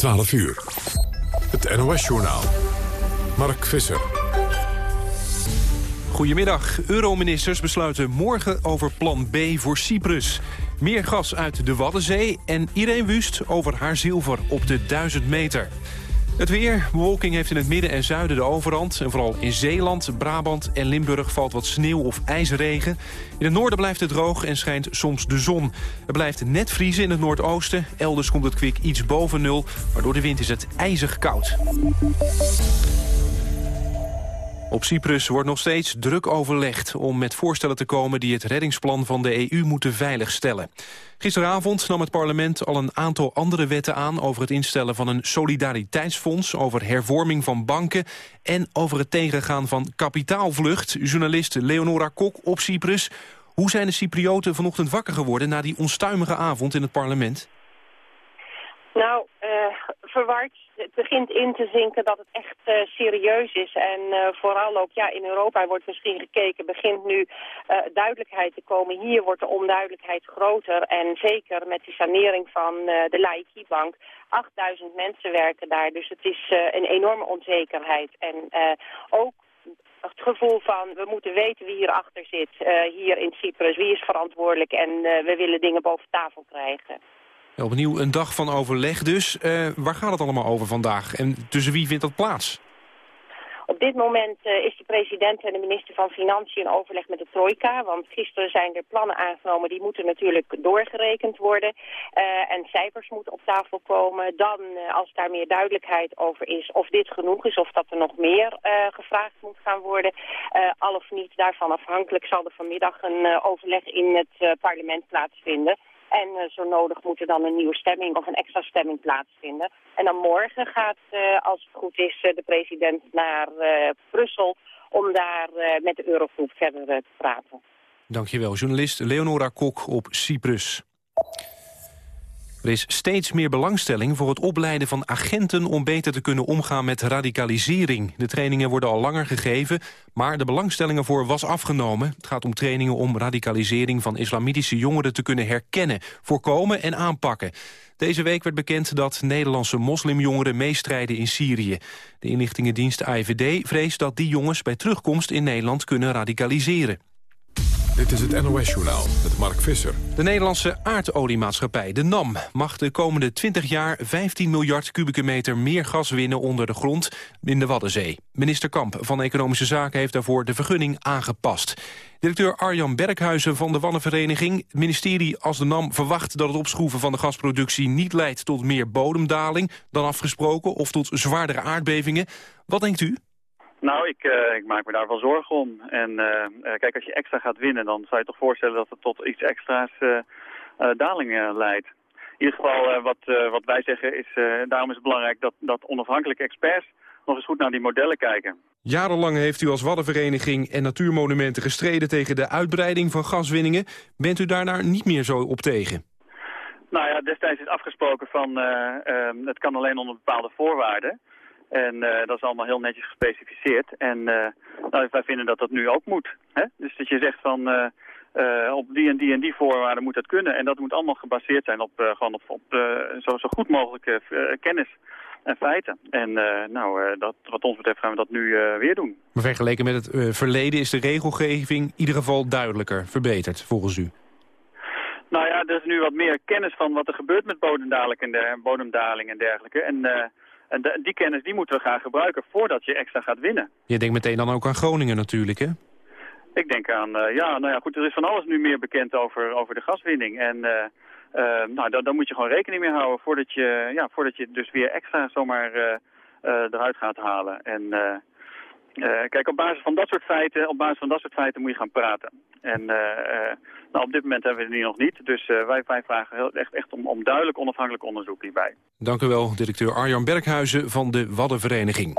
12 uur. Het NOS-journaal. Mark Visser. Goedemiddag. Euroministers besluiten morgen over plan B voor Cyprus. Meer gas uit de Waddenzee en Irene Wust over haar zilver op de 1000 meter. Het weer. Bewolking heeft in het midden en zuiden de overhand. En vooral in Zeeland, Brabant en Limburg valt wat sneeuw of ijsregen. In het noorden blijft het droog en schijnt soms de zon. Het blijft net vriezen in het noordoosten. Elders komt het kwik iets boven nul. Maar door de wind is het ijzig koud. Op Cyprus wordt nog steeds druk overlegd om met voorstellen te komen die het reddingsplan van de EU moeten veiligstellen. Gisteravond nam het parlement al een aantal andere wetten aan over het instellen van een solidariteitsfonds, over hervorming van banken en over het tegengaan van kapitaalvlucht. Journalist Leonora Kok op Cyprus. Hoe zijn de Cyprioten vanochtend wakker geworden na die onstuimige avond in het parlement? Nou, uh, verward. Het begint in te zinken dat het echt uh, serieus is. En uh, vooral ook ja, in Europa wordt misschien gekeken, begint nu duidelijkheid te komen. Hier wordt de onduidelijkheid groter. En zeker met die sanering van de Laiki-bank. 8000 mensen werken daar, dus het is een enorme onzekerheid. En ook het gevoel van we moeten weten wie hierachter zit, hier in Cyprus. Wie is verantwoordelijk en we willen dingen boven tafel krijgen. Opnieuw een dag van overleg dus. Uh, waar gaat het allemaal over vandaag en tussen wie vindt dat plaats? Op dit moment uh, is de president en de minister van Financiën in overleg met de trojka. Want gisteren zijn er plannen aangenomen, die moeten natuurlijk doorgerekend worden. Uh, en cijfers moeten op tafel komen. Dan, als daar meer duidelijkheid over is, of dit genoeg is, of dat er nog meer gevraagd moet gaan worden. al of niet daarvan afhankelijk zal er vanmiddag een overleg in het parlement plaatsvinden. En uh, zo nodig moet er dan een nieuwe stemming of een extra stemming plaatsvinden. En dan morgen gaat, uh, als het goed is, uh, de president naar Brussel om daar met de Eurogroep verder te praten. Dankjewel, journalist Leonora Kok op Cyprus. Er is steeds meer belangstelling voor het opleiden van agenten... om beter te kunnen omgaan met radicalisering. De trainingen worden al langer gegeven, maar de belangstelling ervoor was afgenomen. Het gaat om trainingen om radicalisering van islamitische jongeren te kunnen herkennen... voorkomen en aanpakken. Deze week werd bekend dat Nederlandse moslimjongeren meestrijden in Syrië. De inlichtingendienst AIVD vreest dat die jongens bij terugkomst in Nederland kunnen radicaliseren. Dit is het NOS-journaal met Mark Visser. De Nederlandse aardoliemaatschappij, de NAM, mag de komende 20 jaar 15 miljard kubieke meter meer gas winnen onder de grond in de Waddenzee. Minister Kamp van Economische Zaken heeft daarvoor de vergunning aangepast. Directeur Arjan Berghuizen van de Wannenvereniging. Het ministerie als de NAM verwacht dat het opschroeven van de gasproductie niet leidt tot meer bodemdaling dan afgesproken of tot zwaardere aardbevingen. Wat denkt u? Nou, ik, uh, ik, maak me daar wel zorgen om. En uh, kijk, als je extra gaat winnen, dan zou je toch voorstellen dat het tot iets extra's uh, dalingen leidt. In ieder geval, wat, wat wij zeggen is, daarom is het belangrijk dat, dat onafhankelijke experts nog eens goed naar die modellen kijken. Jarenlang heeft u als Waddenvereniging en Natuurmonumenten gestreden tegen de uitbreiding van gaswinningen. Bent u daar nou niet meer zo op tegen? Nou ja, destijds is afgesproken van het kan alleen onder bepaalde voorwaarden. En uh, dat is allemaal heel netjes gespecificeerd. En uh, nou, wij vinden dat dat nu ook moet. Hè? Dus dat je zegt van uh, op die en die en die voorwaarden moet dat kunnen. En dat moet allemaal gebaseerd zijn op, gewoon op, op zo, zo goed mogelijke kennis en feiten. En nou, dat, wat ons betreft gaan we dat nu weer doen. Maar vergeleken met het verleden is de regelgeving in ieder geval duidelijker, verbeterd volgens u? Nou ja, er is nu wat meer kennis van wat er gebeurt met bodemdaling en, der, bodemdaling en dergelijke. En en die kennis die moeten we gaan gebruiken voordat je extra gaat winnen. Je denkt meteen dan ook aan Groningen natuurlijk, hè? Ik denk aan, uh, ja, nou ja, goed, er is van alles nu meer bekend over, over de gaswinning. En uh, uh, nou, dan, dan, moet je gewoon rekening mee houden voordat je, ja, voordat je dus weer extra zomaar eruit gaat halen. En kijk, op basis van dat soort feiten, op basis van dat soort feiten moet je gaan praten. En nou, op dit moment hebben we die nog niet. Dus wij, wij, vragen heel, echt, echt om, om duidelijk onafhankelijk onderzoek hierbij. Dank u wel, directeur Arjan Berghuizen van de Waddenvereniging.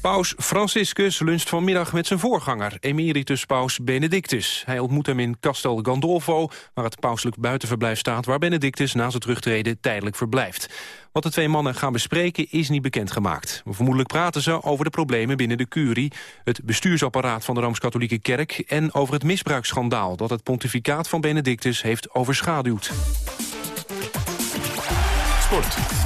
Paus Franciscus luncht vanmiddag met zijn voorganger, emeritus paus Benedictus. Hij ontmoet hem in Castel Gandolfo, waar het pauselijk buitenverblijf staat... waar Benedictus na zijn terugtreden tijdelijk verblijft. Wat de twee mannen gaan bespreken is niet bekendgemaakt. Vermoedelijk praten ze over de problemen binnen de curie... het bestuursapparaat van de Rooms-Katholieke Kerk... en over het misbruiksschandaal dat het pontificaat van Benedictus heeft overschaduwd. Sport.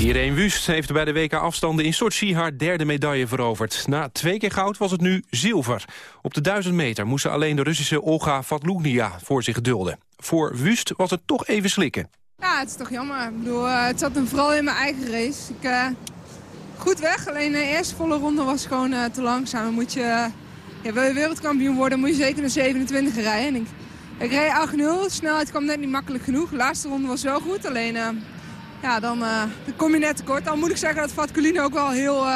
Irene Wust heeft bij de WK-afstanden in Sochi haar derde medaille veroverd. Na twee keer goud was het nu zilver. Op de 1000 meter moest ze alleen de Russische Olga Vatlugnia voor zich dulden. Voor Wust was het toch even slikken. Ja, het is toch jammer. Ik bedoel, uh, het zat hem vooral in mijn eigen race. Ik, uh, goed weg, alleen de eerste volle ronde was gewoon te langzaam. Moet je, ja, wil je wereldkampioen worden, moet je zeker een 27 rijden. En ik, ik reed 8-0, snelheid kwam net niet makkelijk genoeg. De laatste ronde was wel goed, alleen ja, dan, dan, kom je net tekort. Dan moet ik zeggen dat Vatkulino ook wel heel,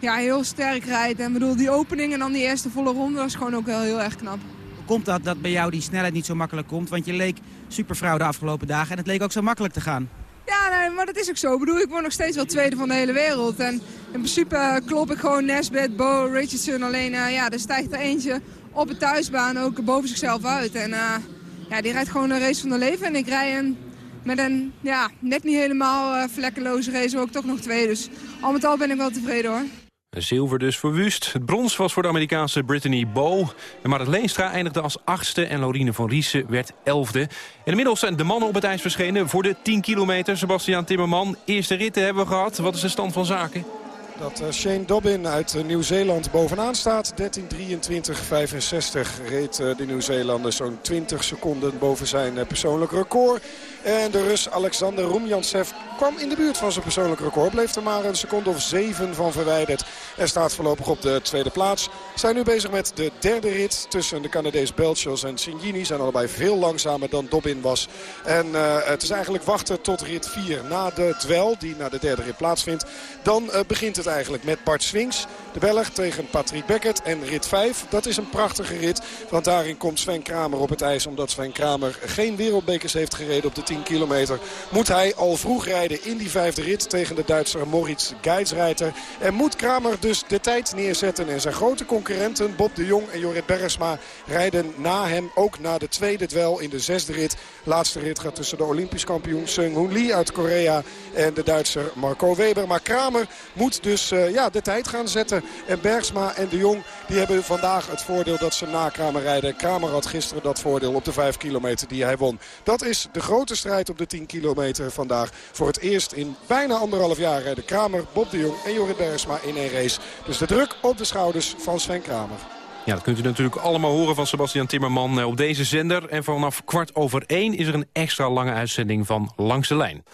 ja, heel sterk rijdt. En bedoel, die opening en dan die eerste volle ronde was gewoon ook wel heel erg knap. Hoe komt dat dat bij jou die snelheid niet zo makkelijk komt? Want je leek supervrouw de afgelopen dagen en het leek ook zo makkelijk te gaan. Ja, nee, maar dat is ook zo. Ik bedoel, ik word nog steeds wel tweede van de hele wereld. En in principe klop ik gewoon Nesbitt, Bo, Richardson. Alleen, uh, ja, er stijgt er eentje op de thuisbaan ook boven zichzelf uit. En uh, ja, die rijdt gewoon een race van de leven. En ik rij een, met een ja, net niet helemaal uh, vlekkeloze race ook toch nog twee. Dus al met al ben ik wel tevreden hoor. Zilver dus voor. Het brons was voor de Amerikaanse Brittany Bow. Marit Leenstra eindigde als achtste en Lorine van Riesen werd elfde. En inmiddels zijn de mannen op het ijs verschenen voor de 10 kilometer. Sebastian Timmerman, eerste ritten hebben we gehad. Wat is de stand van zaken? Dat Shane Dobbin uit Nieuw-Zeeland bovenaan staat. 13.23.65 reed de Nieuw-Zeelander zo'n 20 seconden boven zijn persoonlijk record. En de Rus Alexander Rumjantsev kwam in de buurt van zijn persoonlijk record. Bleef er maar een seconde of zeven van verwijderd. En staat voorlopig op de tweede plaats. Zijn nu bezig met de derde rit tussen de Canadees Belchels en Signini. Zijn allebei veel langzamer dan Dobbin was. En het is eigenlijk wachten tot rit 4 na de dwel die na de derde rit plaatsvindt. Dan begint het eigenlijk met Bart Swings. De tegen Patrick Beckett. En rit 5, dat is een prachtige rit. Want daarin komt Sven Kramer op het ijs. Omdat Sven Kramer geen wereldbekers heeft gereden op de 10 kilometer. Moet hij al vroeg rijden in die vijfde rit tegen de Duitser Moritz Geidsreiter. En moet Kramer dus de tijd neerzetten. En zijn grote concurrenten Bob de Jong en Jorrit Bergsma rijden na hem ook na de tweede dwel in de zesde rit. Laatste rit gaat tussen de Olympisch kampioen Seung Hoon Lee uit Korea en de Duitser Marco Weber. Maar Kramer moet dus uh, ja, de tijd gaan zetten. En Bergsma en de Jong die hebben vandaag het voordeel dat ze na Kramer rijden. Kramer had gisteren dat voordeel op de 5 kilometer die hij won. Dat is de grote strijd op de 10 kilometer vandaag. Voor het eerst in bijna anderhalf jaar rijden Kramer, Bob de Jong en Jorrit Bergsma in één race. Dus de druk op de schouders van Sven Kramer. Ja, dat kunt u natuurlijk allemaal horen van Sebastian Timmerman op deze zender. En vanaf kwart over één is er een extra lange uitzending van Langs de Lijn.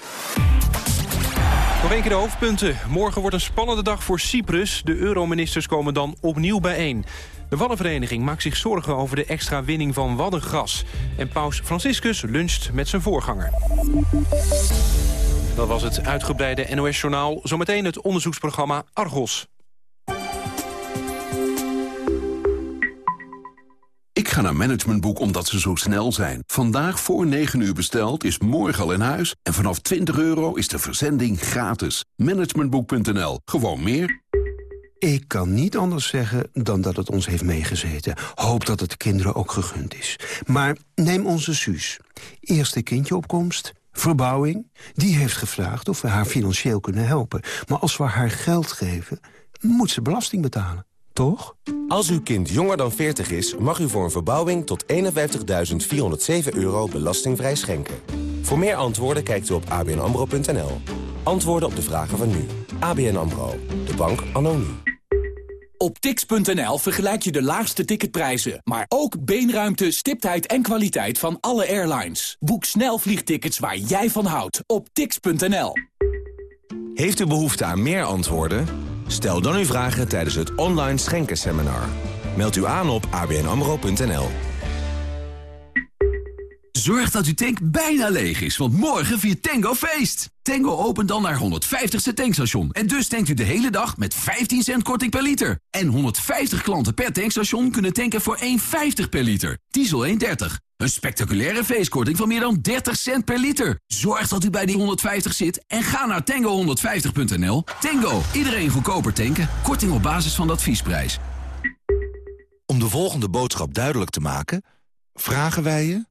Nog een keer de hoofdpunten. Morgen wordt een spannende dag voor Cyprus. De euroministers komen dan opnieuw bijeen. De Waddenvereniging maakt zich zorgen over de extra winning van waddengras. En paus Franciscus luncht met zijn voorganger. Dat was het uitgebreide NOS-journaal. Zometeen het onderzoeksprogramma Argos. Ik ga naar Managementboek omdat ze zo snel zijn. Vandaag voor 9 uur besteld is morgen al in huis. En vanaf 20 euro is de verzending gratis. Managementboek.nl. Gewoon meer. Ik kan niet anders zeggen dan dat het ons heeft meegezeten. Hoop dat het de kinderen ook gegund is. Maar neem onze Suus. Eerste kindjeopkomst, verbouwing. Die heeft gevraagd of we haar financieel kunnen helpen. Maar als we haar geld geven, moet ze belasting betalen. Toch? Als uw kind jonger dan 40 is, mag u voor een verbouwing tot 51.407 euro belastingvrij schenken. Voor meer antwoorden kijkt u op abnambro.nl. Antwoorden op de vragen van nu. ABN AMRO. De bank anno nu. Op tix.nl vergelijk je de laagste ticketprijzen, maar ook beenruimte, stiptheid en kwaliteit van alle airlines. Boek snel vliegtickets waar jij van houdt op tix.nl. Heeft u behoefte aan meer antwoorden? Stel dan uw vragen tijdens het online schenkenseminar. Meld u aan op abnamro.nl. Zorg dat uw tank bijna leeg is, want morgen viert Tango feest. Tango opent dan naar 150ste tankstation. En dus tankt u de hele dag met 15 cent korting per liter. En 150 klanten per tankstation kunnen tanken voor 1,50 per liter. Diesel 1,30. Een spectaculaire feestkorting van meer dan 30 cent per liter. Zorg dat u bij die 150 zit en ga naar tango150.nl. Tango, iedereen goedkoper tanken. Korting op basis van adviesprijs. Om de volgende boodschap duidelijk te maken... vragen wij je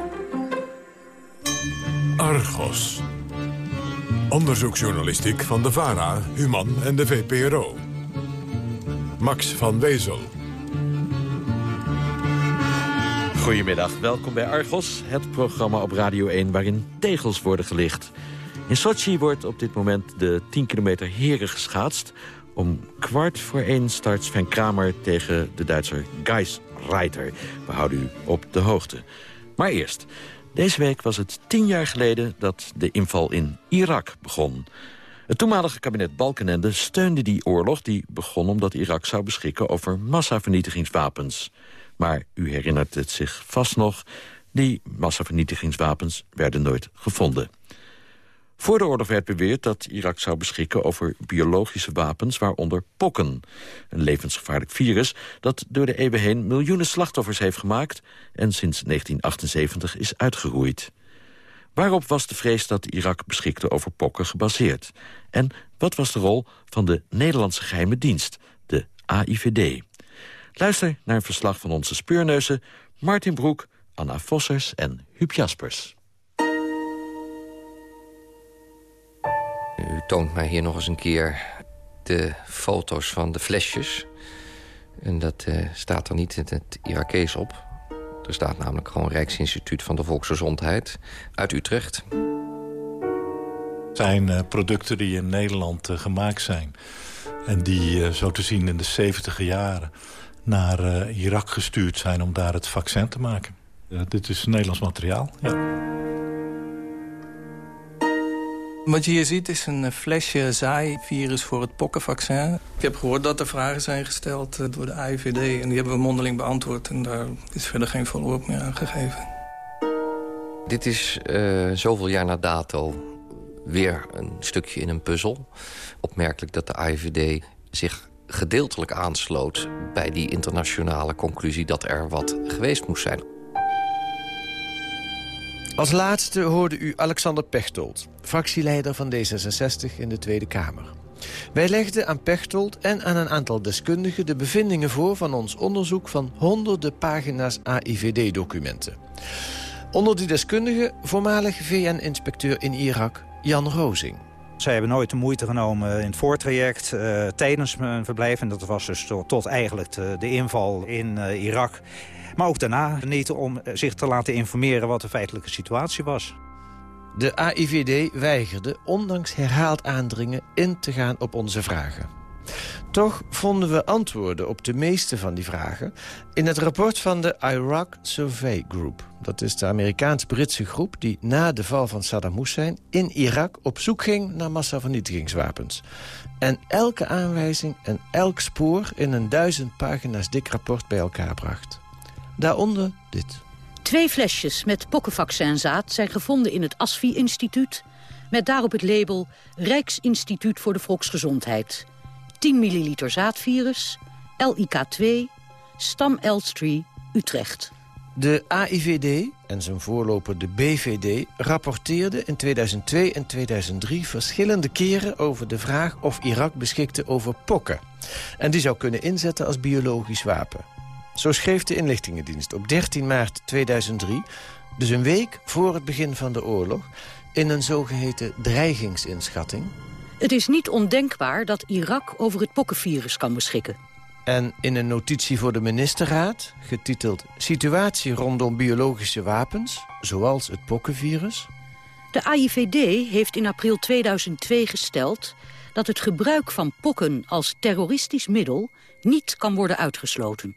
Argos. Onderzoeksjournalistiek van de VARA, Human en de VPRO. Max van Wezel. Goedemiddag, welkom bij Argos, het programma op Radio 1 waarin tegels worden gelicht. In Sochi wordt op dit moment de 10 kilometer heren geschaatst. Om kwart voor één start Sven Kramer tegen de Duitser Geis Reiter. We houden u op de hoogte. Maar eerst, deze week was het tien jaar geleden dat de inval in Irak begon. Het toenmalige kabinet Balkenende steunde die oorlog... die begon omdat Irak zou beschikken over massavernietigingswapens. Maar u herinnert het zich vast nog... die massavernietigingswapens werden nooit gevonden. Voor de oorlog werd beweerd dat Irak zou beschikken over biologische wapens, waaronder pokken. Een levensgevaarlijk virus dat door de eeuwen heen miljoenen slachtoffers heeft gemaakt en sinds 1978 is uitgeroeid. Waarop was de vrees dat Irak beschikte over pokken gebaseerd? En wat was de rol van de Nederlandse geheime dienst, de AIVD? Luister naar een verslag van onze speurneuzen Martin Broek, Anna Vossers en Huub Jaspers. U toont mij hier nog eens een keer de foto's van de flesjes. En dat uh, staat er niet in het Irakees op. Er staat namelijk gewoon Rijksinstituut van de Volksgezondheid uit Utrecht. Het zijn uh, producten die in Nederland uh, gemaakt zijn. En die zo te zien in de 70 jaren naar Irak gestuurd zijn om daar het vaccin te maken. dit is Nederlands materiaal, ja. Wat je hier ziet is een eh, flesje zaaivirus voor het pokkenvaccin. Ik heb gehoord dat er vragen zijn gesteld eh, door de AIVD... en die hebben we mondeling beantwoord en daar is verder geen follow-up meer aan gegeven. Dit is uh, zoveel jaar na dato weer een stukje in een puzzel. Opmerkelijk dat de AIVD zich gedeeltelijk aansloot... bij die internationale conclusie dat er wat geweest moest zijn. Als laatste hoorde u Alexander Pechtold, fractieleider van D66 in de Tweede Kamer. Wij legden aan Pechtold en aan een aantal deskundigen de bevindingen voor van ons onderzoek van honderden pagina's AIVD-documenten. Onder die deskundigen voormalig VN-inspecteur in Irak, Jan Rozing. Zij hebben nooit de moeite genomen in het voortraject uh, tijdens mijn verblijf... en dat was dus tot, eigenlijk de, de, inval in uh, Irak maar ook daarna niet om eh, zich te laten informeren wat de feitelijke situatie was. De AIVD weigerde, ondanks herhaald aandringen, in te gaan op onze vragen. Toch vonden we antwoorden op de meeste van die vragen... in het rapport van de Iraq Survey Group. Dat is de Amerikaans-Britse groep die na de val van Saddam Hussein... in Irak op zoek ging naar massavernietigingswapens. En elke aanwijzing en elk spoor in een duizend pagina's dik rapport bij elkaar bracht. Daaronder dit. Twee flesjes met pokkenvaccinzaad zijn gevonden in het ASFI-instituut... met daarop het label Rijksinstituut voor de Volksgezondheid. 10 milliliter zaadvirus, LIK2, stam Elstree, Utrecht. De AIVD en zijn voorloper de BVD rapporteerden in 2002 en 2003 verschillende keren over de vraag of Irak beschikte over pokken. En die zou kunnen inzetten als biologisch wapen. Zo schreef de inlichtingendienst op 13 maart 2003... dus een week voor het begin van de oorlog... in een zogeheten dreigingsinschatting... Het is niet ondenkbaar dat Irak over het pokkenvirus kan beschikken. En in een notitie voor de ministerraad, getiteld... Situatie rondom biologische wapens, zoals het pokkenvirus... De AIVD heeft in april 2002 gesteld dat het gebruik van pokken als terroristisch middel niet kan worden uitgesloten.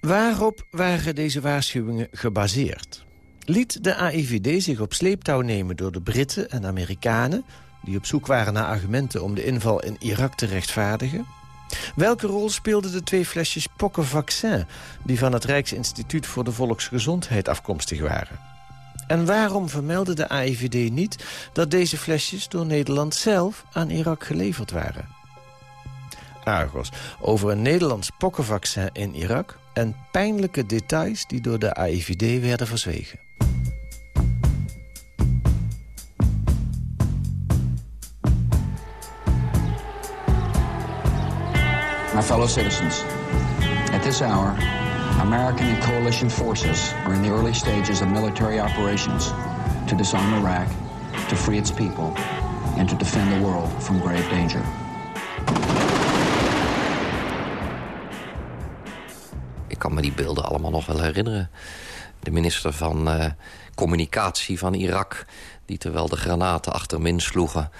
Waarop waren deze waarschuwingen gebaseerd? Liet de AIVD zich op sleeptouw nemen door de Britten en Amerikanen... die op zoek waren naar argumenten om de inval in Irak te rechtvaardigen? Welke rol speelden de twee flesjes pokkenvaccin... die van het Rijksinstituut voor de Volksgezondheid afkomstig waren? En waarom vermeldde de AIVD niet dat deze flesjes door Nederland zelf aan Irak geleverd waren? Over een Nederlands pokkenvaccin in Irak en pijnlijke details die door de AIVD werden verzwegen. My fellow citizens, at this hour, American and coalition forces are in the early stages of military operations to disarm Iraq, to free its people, and to defend the world from grave danger. Kan me die beelden allemaal nog wel herinneren. De minister van uh, Communicatie van Irak... die terwijl de granaten achter hem insloegen...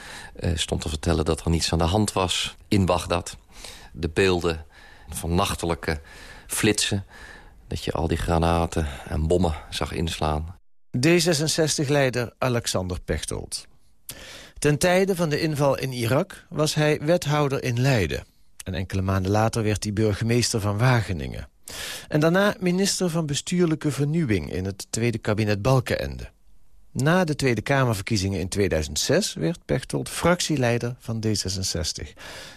Uh, stond te vertellen dat er niets aan de hand was in Bagdad. De beelden van nachtelijke flitsen... dat je al die granaten en bommen zag inslaan. D66-leider Alexander Pechtold. Ten tijde van de inval in Irak was hij wethouder in Leiden. En enkele maanden later werd hij burgemeester van Wageningen. En daarna minister van Bestuurlijke Vernieuwing in het tweede kabinet Balkenende. Na de Tweede Kamerverkiezingen in 2006 werd Pechtold fractieleider van D66.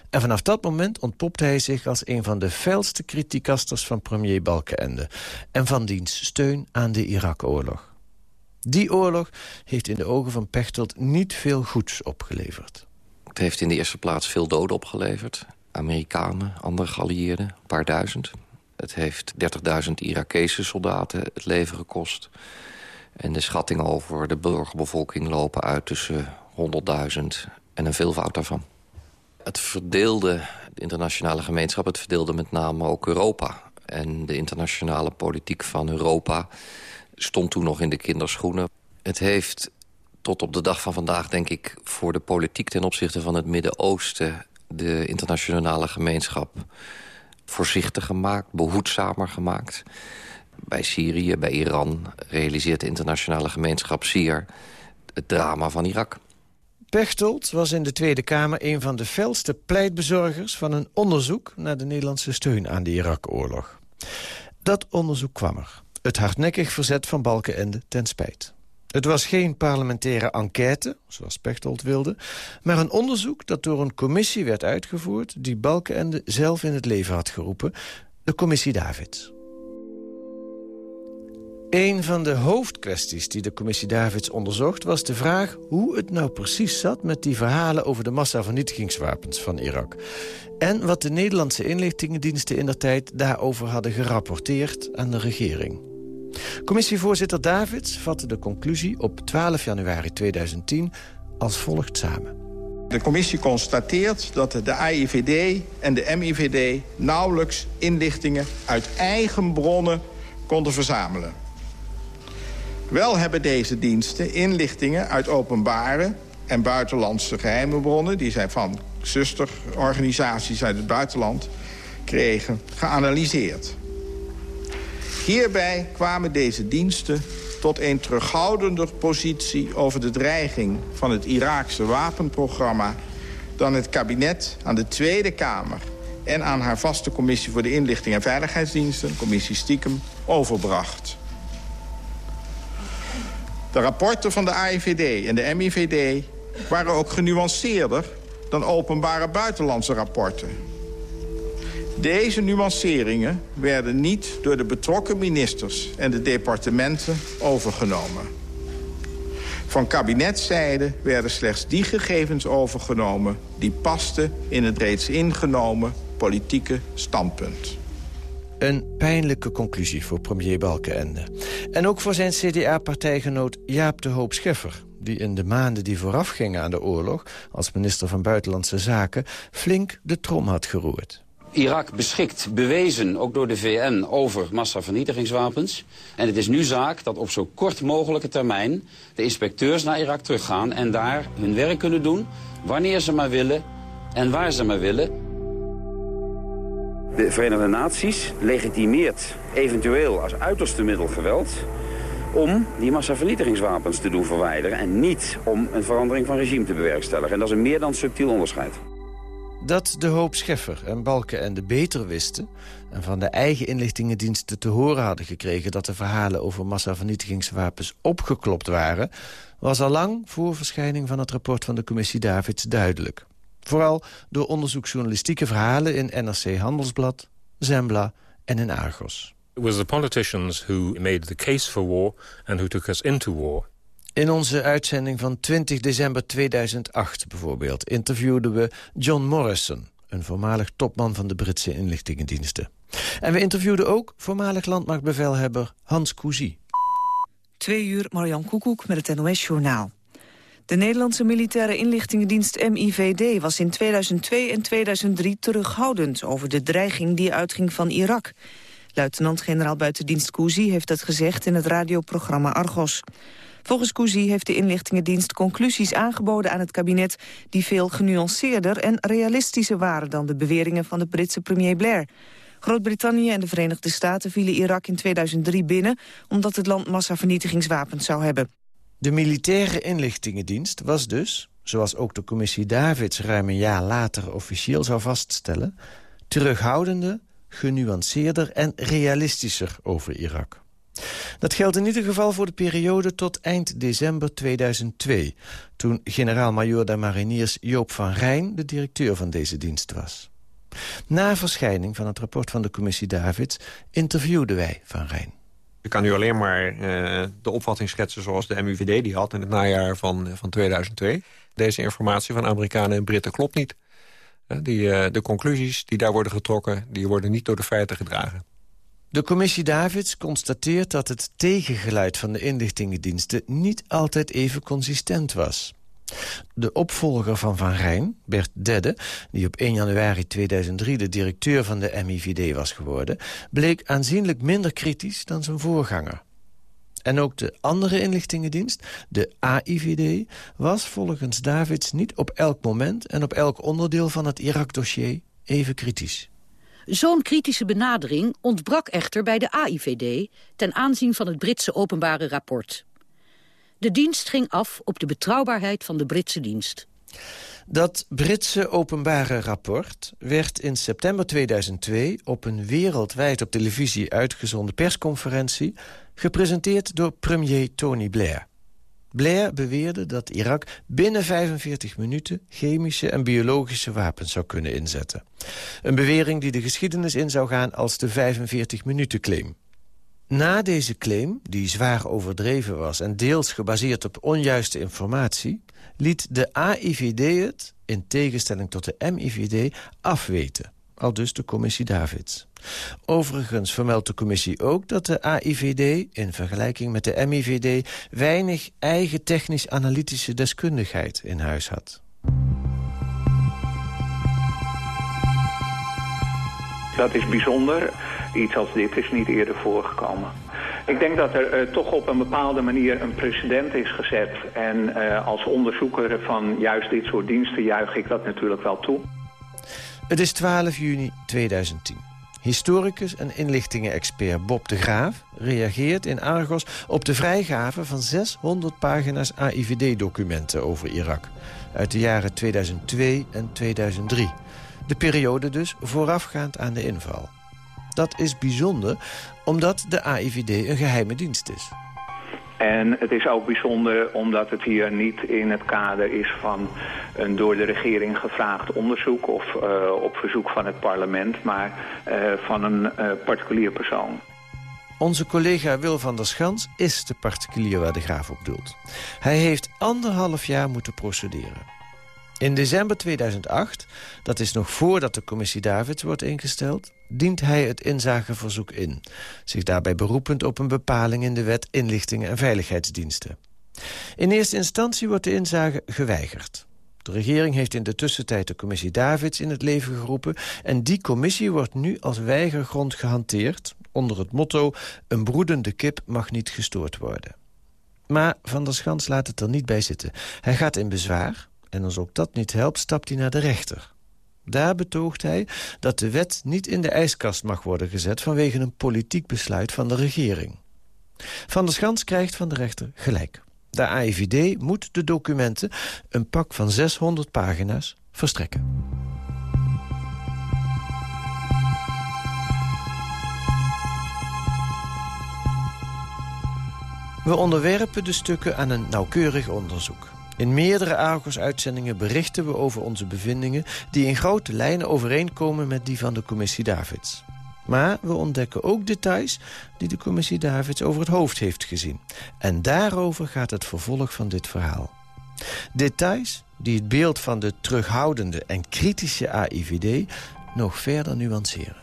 En vanaf dat moment ontpopte hij zich als een van de felste kritiekasters van premier Balkenende... en van diens steun aan de Irak-oorlog. Die oorlog heeft in de ogen van Pechtold niet veel goeds opgeleverd. Het heeft in de eerste plaats veel doden opgeleverd. Amerikanen, andere geallieerden, een paar duizend. Het heeft 30.000 Irakese soldaten het leven gekost. En de schattingen over de burgerbevolking lopen uit tussen 100.000 en een veelvoud daarvan. Het verdeelde de internationale gemeenschap, het verdeelde met name ook Europa. En de internationale politiek van Europa stond toen nog in de kinderschoenen. Het heeft tot op de dag van vandaag, denk ik, voor de politiek ten opzichte van het Midden-Oosten... de internationale gemeenschap voorzichtig gemaakt, behoedzamer gemaakt. Bij Syrië, bij Iran realiseert de internationale gemeenschap zeer het drama van Irak. Pechtold was in de Tweede Kamer een van de felste pleitbezorgers... van een onderzoek naar de Nederlandse steun aan de Irak-oorlog. Dat onderzoek kwam er. Het hardnekkig verzet van Balkenende ten spijt. Het was geen parlementaire enquête, zoals Pechtold wilde... maar een onderzoek dat door een commissie werd uitgevoerd... die Balkenende zelf in het leven had geroepen, de commissie Davids. Een van de hoofdkwesties die de commissie Davids onderzocht... was de vraag hoe het nou precies zat met die verhalen... over de massavernietigingswapens van Irak. En wat de Nederlandse inlichtingendiensten in der tijd... daarover hadden gerapporteerd aan de regering. Commissievoorzitter Davids vatte de conclusie op 12 januari 2010 als volgt samen. De commissie constateert dat de AIVD en de MIVD nauwelijks inlichtingen uit eigen bronnen konden verzamelen. Wel hebben deze diensten inlichtingen uit openbare en buitenlandse geheime bronnen... die zij van zusterorganisaties uit het buitenland kregen, geanalyseerd. Hierbij kwamen deze diensten tot een terughoudender positie over de dreiging van het Iraakse wapenprogramma dan het kabinet aan de Tweede Kamer en aan haar vaste commissie voor de inlichting en veiligheidsdiensten, commissie Stiekem, overbracht. De rapporten van de AIVD en de MIVD waren ook genuanceerder dan openbare buitenlandse rapporten. Deze nuanceringen werden niet door de betrokken ministers en de departementen overgenomen. Van kabinetszijde werden slechts die gegevens overgenomen... die pasten in het reeds ingenomen politieke standpunt. Een pijnlijke conclusie voor premier Balkenende. En ook voor zijn CDA-partijgenoot Jaap de Hoop Scheffer... die in de maanden die voorafgingen aan de oorlog... als minister van Buitenlandse Zaken flink de trom had geroerd. Irak beschikt, bewezen, ook door de VN, over massavernietigingswapens. En het is nu zaak dat op zo kort mogelijke termijn de inspecteurs naar Irak teruggaan... en daar hun werk kunnen doen, wanneer ze maar willen en waar ze maar willen. De Verenigde Naties legitimeert eventueel als uiterste middel geweld om die massavernietigingswapens te doen verwijderen... en niet om een verandering van regime te bewerkstelligen. En dat is een meer dan subtiel onderscheid. Dat de hoop Scheffer en Balkenende beter wisten... en van de eigen inlichtingendiensten te horen hadden gekregen... dat de verhalen over massavernietigingswapens opgeklopt waren... was al lang voor verschijning van het rapport van de commissie Davids duidelijk. Vooral door onderzoeksjournalistieke verhalen in NRC Handelsblad, Zembla en in Argos. It was the politicians who made case for war and who us into war. In onze uitzending van 20 december 2008 bijvoorbeeld interviewden we John Morrison... een voormalig topman van de Britse inlichtingendiensten. En we interviewden ook voormalig landmachtbevelhebber Hans Cousy. Twee uur Marjan Koekoek met het NOS-journaal. De Nederlandse militaire inlichtingendienst MIVD was in 2002 en 2003 terughoudend over de dreiging die uitging van Irak. Luitenant-generaal buitendienst Cousy heeft dat gezegd in het radioprogramma Argos. Volgens Cousy heeft de inlichtingendienst conclusies aangeboden aan het kabinet... die veel genuanceerder en realistischer waren dan de beweringen van de Britse premier Blair. Groot-Brittannië en de Verenigde Staten vielen Irak in 2003 binnen... omdat het land massavernietigingswapens zou hebben. De militaire inlichtingendienst was dus, zoals ook de commissie Davids ruim een jaar later officieel zou vaststellen, terughoudender, genuanceerder en realistischer over Irak. Dat geldt in ieder geval voor de periode tot eind december 2002... toen generaal-majoor der mariniers Joop van Rijn de directeur van deze dienst was. Na verschijning van het rapport van de commissie Davids interviewden wij Van Rijn. Je kan nu alleen maar uh, de opvatting schetsen zoals de MUVD die had... in het najaar van, van 2002. Deze informatie van Amerikanen en Britten klopt niet. Die, uh, de conclusies die daar worden getrokken... die worden niet door de feiten gedragen. De commissie Davids constateert dat het tegengeluid van de inlichtingendiensten... niet altijd even consistent was. De opvolger van Van Rijn, Bert Dedde, die op 1 januari 2003 de directeur van de MIVD was geworden, bleek aanzienlijk minder kritisch dan zijn voorganger. En ook de andere inlichtingendienst, de AIVD, was volgens Davids niet op elk moment en op elk onderdeel van het Irak-dossier even kritisch. Zo'n kritische benadering ontbrak echter bij de AIVD ten aanzien van het Britse openbare rapport. De dienst ging af op de betrouwbaarheid van de Britse dienst. Dat Britse openbare rapport werd in september 2002... op een wereldwijd op televisie uitgezonden persconferentie... gepresenteerd door premier Tony Blair. Blair beweerde dat Irak binnen 45 minuten... chemische en biologische wapens zou kunnen inzetten. Een bewering die de geschiedenis in zou gaan als de 45-minuten-claim. Na deze claim, die zwaar overdreven was en deels gebaseerd op onjuiste informatie... liet de AIVD het, in tegenstelling tot de MIVD, afweten. Al dus de commissie Davids. Overigens vermeldt de commissie ook dat de AIVD... in vergelijking met de MIVD weinig eigen technisch-analytische deskundigheid in huis had. Dat is bijzonder. Iets als dit is niet eerder voorgekomen. Ik denk dat er uh, toch op een bepaalde manier een precedent is gezet. En uh, als onderzoeker van juist dit soort diensten juich ik dat natuurlijk wel toe. Het is 12 juni 2010. Historicus en inlichtingenexpert Bob de Graaf reageert in Argos op de vrijgave van 600 pagina's AIVD-documenten over Irak. Uit de jaren 2002 en 2003. De periode dus voorafgaand aan de inval. Dat is bijzonder omdat de AIVD een geheime dienst is. En het is ook bijzonder omdat het hier niet in het kader is van een door de regering gevraagd onderzoek of uh, op verzoek van het parlement, maar uh, van een uh, particulier persoon. Onze collega Wil van der Schans is de particulier waar de graaf op doelt. Hij heeft anderhalf jaar moeten procederen. In december 2008, dat is nog voordat de commissie Davids wordt ingesteld... dient hij het inzageverzoek in. Zich daarbij beroepend op een bepaling in de wet inlichtingen en veiligheidsdiensten. In eerste instantie wordt de inzage geweigerd. De regering heeft in de tussentijd de commissie Davids in het leven geroepen... en die commissie wordt nu als weigergrond gehanteerd... onder het motto, een broedende kip mag niet gestoord worden. Maar Van der Schans laat het er niet bij zitten. Hij gaat in bezwaar, en als ook dat niet helpt, stapt hij naar de rechter. Daar betoogt hij dat de wet niet in de ijskast mag worden gezet... vanwege een politiek besluit van de regering. Van der Schans krijgt van de rechter gelijk. De AIVD moet de documenten, een pak van 600 pagina's, verstrekken. We onderwerpen de stukken aan een nauwkeurig onderzoek. In meerdere Argos-uitzendingen berichten we over onze bevindingen... die in grote lijnen overeenkomen met die van de commissie Davids. Maar we ontdekken ook details die de commissie Davids over het hoofd heeft gezien. En daarover gaat het vervolg van dit verhaal. Details die het beeld van de terughoudende en kritische AIVD nog verder nuanceren.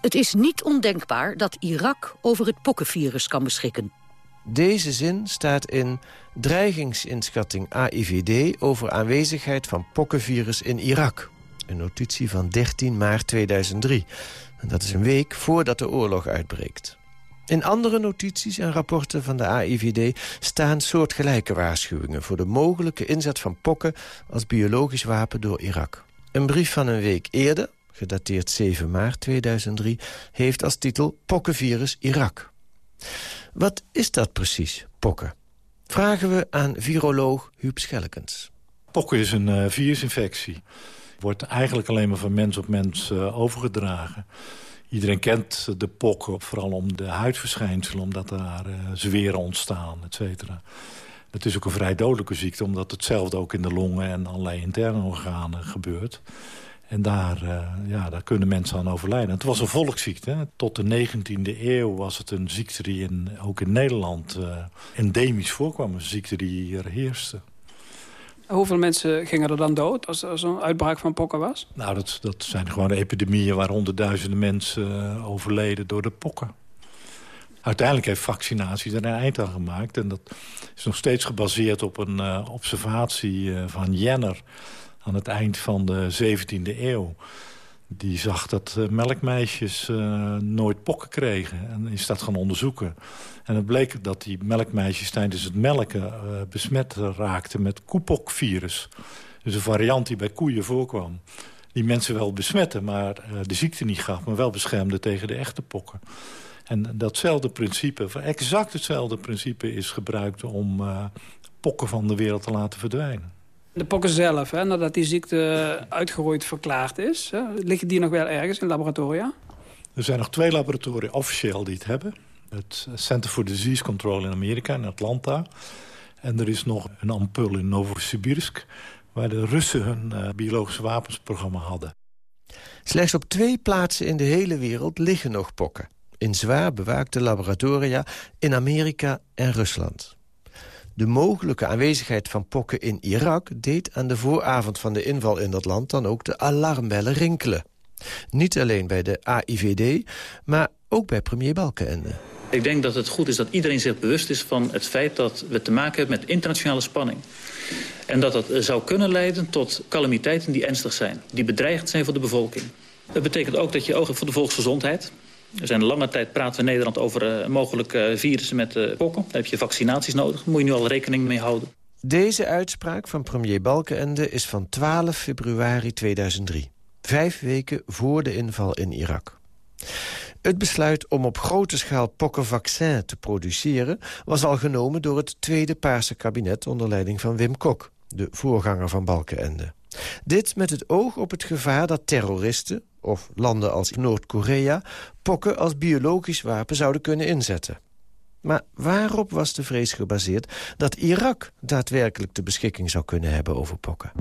Het is niet ondenkbaar dat Irak over het pokkenvirus kan beschikken. Deze zin staat in dreigingsinschatting AIVD... over aanwezigheid van pokkenvirus in Irak. Een notitie van 13 maart 2003. En dat is een week voordat de oorlog uitbreekt. In andere notities en rapporten van de AIVD staan soortgelijke waarschuwingen... voor de mogelijke inzet van pokken als biologisch wapen door Irak. Een brief van een week eerder, gedateerd 7 maart 2003... heeft als titel Pokkenvirus Irak. Wat is dat precies, pokken? Vragen we aan viroloog Huub Schellekens. Pokken is een uh, virusinfectie. Wordt eigenlijk alleen maar van mens op mens uh, overgedragen. Iedereen kent de pokken, vooral om de huidverschijnselen... omdat daar uh, zweren ontstaan, et cetera. Het is ook een vrij dodelijke ziekte... omdat hetzelfde ook in de longen en allerlei interne organen gebeurt. En daar, uh, ja, daar kunnen mensen aan overlijden. Het was een volksziekte. Tot de 19e eeuw was het een ziekte die in, ook in Nederland uh, endemisch voorkwam. Een ziekte die hier heerste. Hoeveel mensen gingen er dan dood als er zo'n uitbraak van pokken was? Nou, dat, dat zijn gewoon epidemieën waar honderdduizenden mensen uh, overleden door de pokken. Uiteindelijk heeft vaccinatie er een eind aan gemaakt. En dat is nog steeds gebaseerd op een observatie van Jenner aan het eind van de 17e eeuw. Die zag dat uh, melkmeisjes uh, nooit pokken kregen. En is dat gaan onderzoeken. En het bleek dat die melkmeisjes tijdens het melken uh, besmet raakten met koepokvirus. Dus een variant die bij koeien voorkwam. Die mensen wel besmetten, maar de ziekte niet gaf... maar wel beschermde tegen de echte pokken. En datzelfde principe, exact hetzelfde principe... is gebruikt om pokken van de wereld te laten verdwijnen. De pokken zelf, hè, nadat die ziekte uitgeroeid verklaard is... Hè, liggen die nog wel ergens in laboratoria? Er zijn nog twee laboratoria officieel die het hebben. Het Center for Disease Control in Amerika, in Atlanta. En er is nog een ampul in Novosibirsk... waar de Russen hun uh, biologische wapensprogramma hadden. Slechts op twee plaatsen in de hele wereld liggen nog pokken. In zwaar bewaakte laboratoria in Amerika en Rusland. De mogelijke aanwezigheid van pokken in Irak deed aan de vooravond van de inval in dat land dan ook de alarmbellen rinkelen. Niet alleen bij de AIVD, maar ook bij premier Balkenende. Ik denk dat het goed is dat iedereen zich bewust is van het feit dat we te maken hebben met internationale spanning. En dat dat zou kunnen leiden tot calamiteiten die ernstig zijn, die bedreigend zijn voor de bevolking. Dat betekent ook dat je oog hebt voor de volksgezondheid. Er zijn lange tijd praten we in Nederland over uh, mogelijke uh, virussen met uh, pokken. Daar heb je vaccinaties nodig. Daar moet je nu al rekening mee houden. Deze uitspraak van premier Balkenende is van 12 februari 2003. Vijf weken voor de inval in Irak. Het besluit om op grote schaal pokkenvaccin te produceren... was al genomen door het tweede Paarse kabinet onder leiding van Wim Kok... de voorganger van Balkenende. Dit met het oog op het gevaar dat terroristen, of landen als Noord-Korea... pokken als biologisch wapen zouden kunnen inzetten. Maar waarop was de vrees gebaseerd dat Irak daadwerkelijk de beschikking zou kunnen hebben over pokken?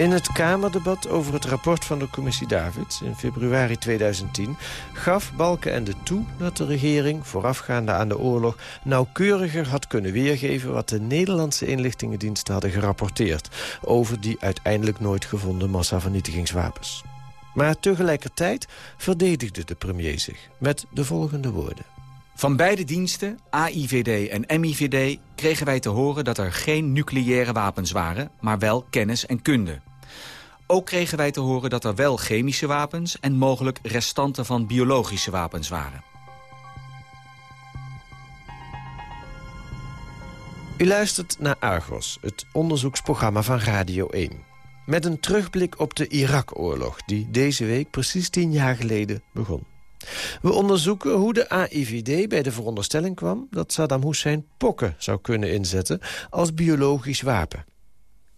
In het Kamerdebat over het rapport van de commissie Davids in februari 2010 gaf Balkenende toe dat de regering voorafgaande aan de oorlog nauwkeuriger had kunnen weergeven wat de Nederlandse inlichtingendiensten hadden gerapporteerd over die uiteindelijk nooit gevonden massavernietigingswapens. Maar tegelijkertijd verdedigde de premier zich met de volgende woorden. Van beide diensten, AIVD en MIVD, kregen wij te horen dat er geen nucleaire wapens waren, maar wel kennis en kunde. Ook kregen wij te horen dat er wel chemische wapens... en mogelijk restanten van biologische wapens waren. U luistert naar Argos, het onderzoeksprogramma van Radio 1. Met een terugblik op de Irak-oorlog... die deze week precies tien jaar geleden begon. We onderzoeken hoe de AIVD bij de veronderstelling kwam... dat Saddam Hussein pokken zou kunnen inzetten als biologisch wapen.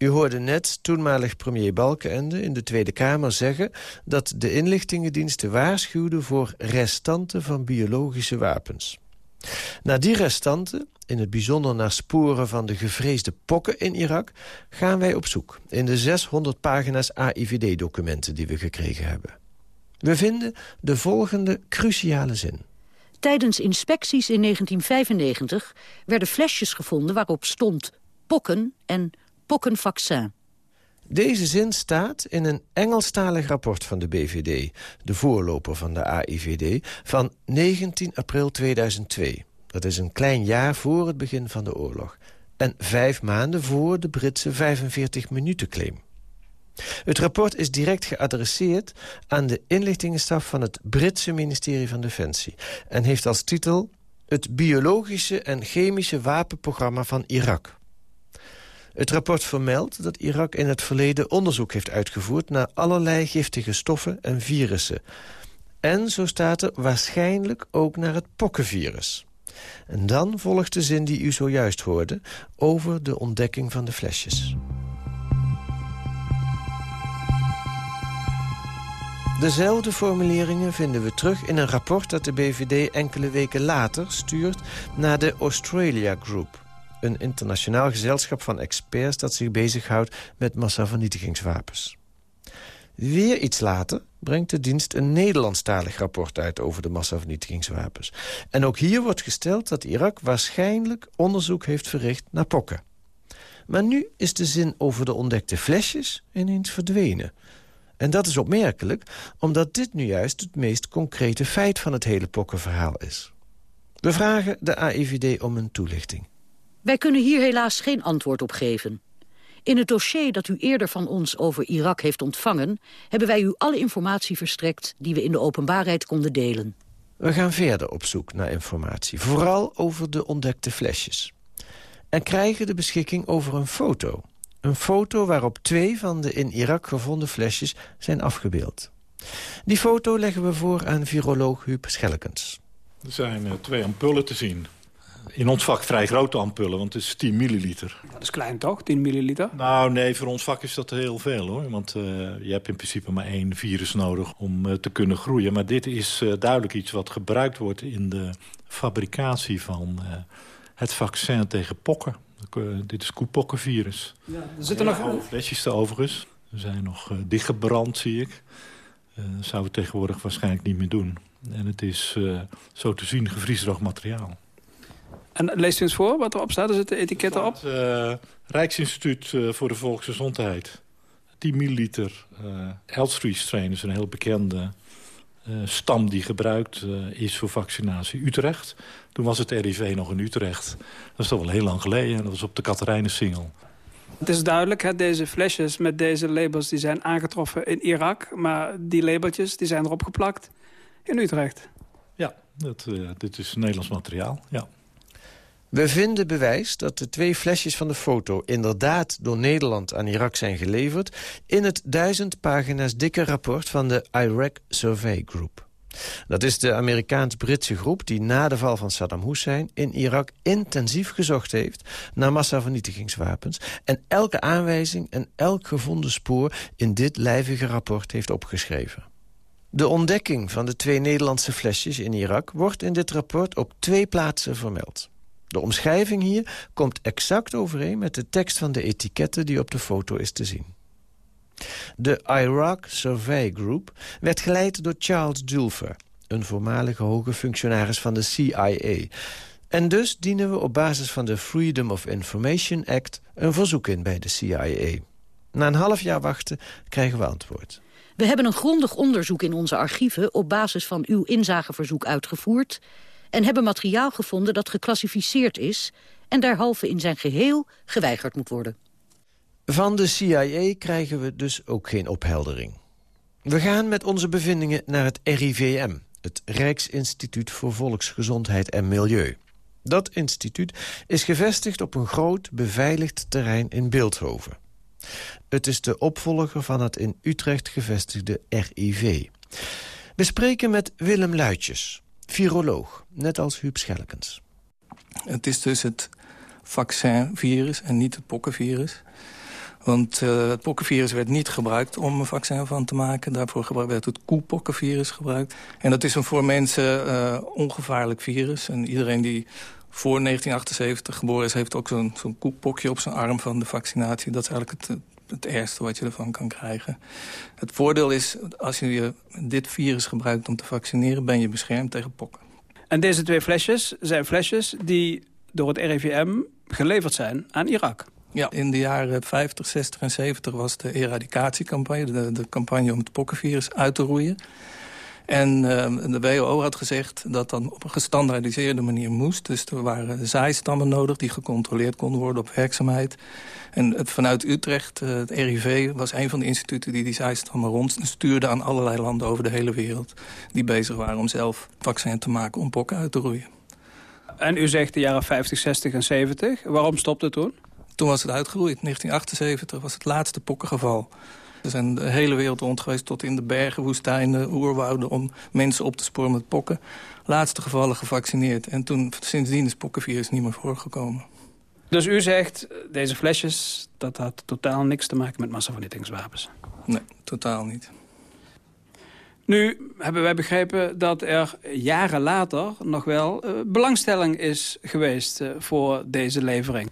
U hoorde net toenmalig premier Balkenende in de Tweede Kamer zeggen... dat de inlichtingendiensten waarschuwden voor restanten van biologische wapens. Naar die restanten, in het bijzonder naar sporen van de gevreesde pokken in Irak... gaan wij op zoek in de 600 pagina's AIVD-documenten die we gekregen hebben. We vinden de volgende cruciale zin. Tijdens inspecties in 1995 werden flesjes gevonden waarop stond pokken en pokkenvaccin. Deze zin staat in een Engelstalig rapport van de BVD... de voorloper van de AIVD, van 19 april 2002. Dat is een klein jaar voor het begin van de oorlog. En vijf maanden voor de Britse 45-minuten-claim. Het rapport is direct geadresseerd aan de inlichtingenstaf van het Britse ministerie van Defensie... en heeft als titel het biologische en chemische wapenprogramma van Irak. Het rapport vermeldt dat Irak in het verleden onderzoek heeft uitgevoerd... naar allerlei giftige stoffen en virussen. En, zo staat er, waarschijnlijk ook naar het pokkenvirus. En dan volgt de zin die u zojuist hoorde... over de ontdekking van de flesjes. Dezelfde formuleringen vinden we terug in een rapport dat de BVD enkele weken later stuurt naar de Australia Group. Een internationaal gezelschap van experts dat zich bezighoudt met massavernietigingswapens. Weer iets later brengt de dienst een Nederlandstalig rapport uit over de massavernietigingswapens. En ook hier wordt gesteld dat Irak waarschijnlijk onderzoek heeft verricht naar pokken. Maar nu is de zin over de ontdekte flesjes ineens verdwenen. En dat is opmerkelijk, omdat dit nu juist het meest concrete feit van het hele pokkenverhaal is. We vragen de AIVD om een toelichting. Wij kunnen hier helaas geen antwoord op geven. In het dossier dat u eerder van ons over Irak heeft ontvangen... hebben wij u alle informatie verstrekt die we in de openbaarheid konden delen. We gaan verder op zoek naar informatie, vooral over de ontdekte flesjes. En krijgen de beschikking over een foto. Een foto waarop twee van de in Irak gevonden flesjes zijn afgebeeld. Die foto leggen we voor aan viroloog Huub Schelkens. Er zijn uh, twee ampullen te zien. In ons vak vrij grote ampullen, want het is 10 milliliter. Dat is klein toch, 10 milliliter? Nou nee, voor ons vak is dat heel veel hoor. Want uh, je hebt in principe maar één virus nodig om uh, te kunnen groeien. Maar dit is duidelijk iets wat gebruikt wordt in de fabricatie van het vaccin tegen pokken. Dit is koepokkenvirus. Ja, er zitten nog... Flesjes er overigens. Er zijn nog dichtgebrand, zie ik. Dat zouden we tegenwoordig waarschijnlijk niet meer doen. En het is zo te zien gevriesdroog materiaal. En leest u eens voor wat erop staat? Er zitten etiketten op? Het Rijksinstituut voor de Volksgezondheid. 10 milliliter Elstree strain is een heel bekende uh, stam die gebruikt uh, is voor vaccinatie. Utrecht. Toen was het RIV nog in Utrecht. Dat is toch wel heel lang geleden. Dat was op de Katerijnen-singel. Het is duidelijk, hè, deze flesjes met deze labels die zijn aangetroffen in Irak. Maar die labeltjes die zijn erop geplakt in Utrecht. Ja, dat, uh, dit is Nederlands materiaal, ja. We vinden bewijs dat de twee flesjes van de foto inderdaad door Nederland aan Irak zijn geleverd in het duizend pagina's dikke rapport van de Iraq Survey Group. Dat is de Amerikaans-Britse groep die na de val van Saddam Hussein in Irak intensief gezocht heeft naar massavernietigingswapens en elke aanwijzing en elk gevonden spoor in dit lijvige rapport heeft opgeschreven. De ontdekking van de twee Nederlandse flesjes in Irak wordt in dit rapport op twee plaatsen vermeld. De omschrijving hier komt exact overeen met de tekst van de etiketten die op de foto is te zien. De Iraq Survey Group werd geleid door Charles Dulfer, een voormalige hoge functionaris van de CIA. En dus dienen we op basis van de Freedom of Information Act een verzoek in bij de CIA. Na een half jaar wachten krijgen we antwoord. We hebben een grondig onderzoek in onze archieven op basis van uw inzageverzoek uitgevoerd en hebben materiaal gevonden dat geclassificeerd is... en derhalve in zijn geheel geweigerd moet worden. Van de CIA krijgen we dus ook geen opheldering. We gaan met onze bevindingen naar het RIVM... het Rijksinstituut voor Volksgezondheid en Milieu. Dat instituut is gevestigd op een groot beveiligd terrein in Beeldhoven. Het is de opvolger van het in Utrecht gevestigde RIV. We spreken met Willem Luitjes, viroloog, net als Huub Schelkens. Het is dus het vaccinvirus en niet het pokkenvirus. Want uh, het pokkenvirus werd niet gebruikt om een vaccin van te maken. Daarvoor werd het koepokkenvirus gebruikt. En dat is een voor mensen uh, ongevaarlijk virus. En iedereen die voor 1978 geboren is... heeft ook zo'n zo'n koepokje op zijn arm van de vaccinatie. Dat is eigenlijk het, het ergste wat je ervan kan krijgen. Het voordeel is, als je dit virus gebruikt om te vaccineren... ben je beschermd tegen pokken. En deze twee flesjes zijn flesjes die door het RIVM geleverd zijn aan Irak. Ja, in de jaren 50, 60 en 70 was de eradicatiecampagne... de, de campagne om het pokkenvirus uit te roeien. En uh, de WHO had gezegd dat dat op een gestandaardiseerde manier moest. Dus er waren zaaistammen nodig die gecontroleerd konden worden op werkzaamheid. En het, vanuit Utrecht, uh, het RIV, was een van de instituten die die zaaistammen rondstuurde aan allerlei landen over de hele wereld. Die bezig waren om zelf vaccin te maken om pokken uit te roeien. En u zegt de jaren 50, 60 en 70. Waarom stopte het toen? Toen was het uitgeroeid. 1978 was het laatste pokkengeval. We zijn de hele wereld rond geweest tot in de bergen, woestijnen, oerwouden... om mensen op te sporen met pokken. Laatste gevallen gevaccineerd. En toen, sindsdien is pokkenvirus niet meer voorgekomen. Dus u zegt, deze flesjes, dat had totaal niks te maken met massavernietigingswapens? Nee, totaal niet. Nu hebben wij begrepen dat er jaren later nog wel uh, belangstelling is geweest uh, voor deze levering.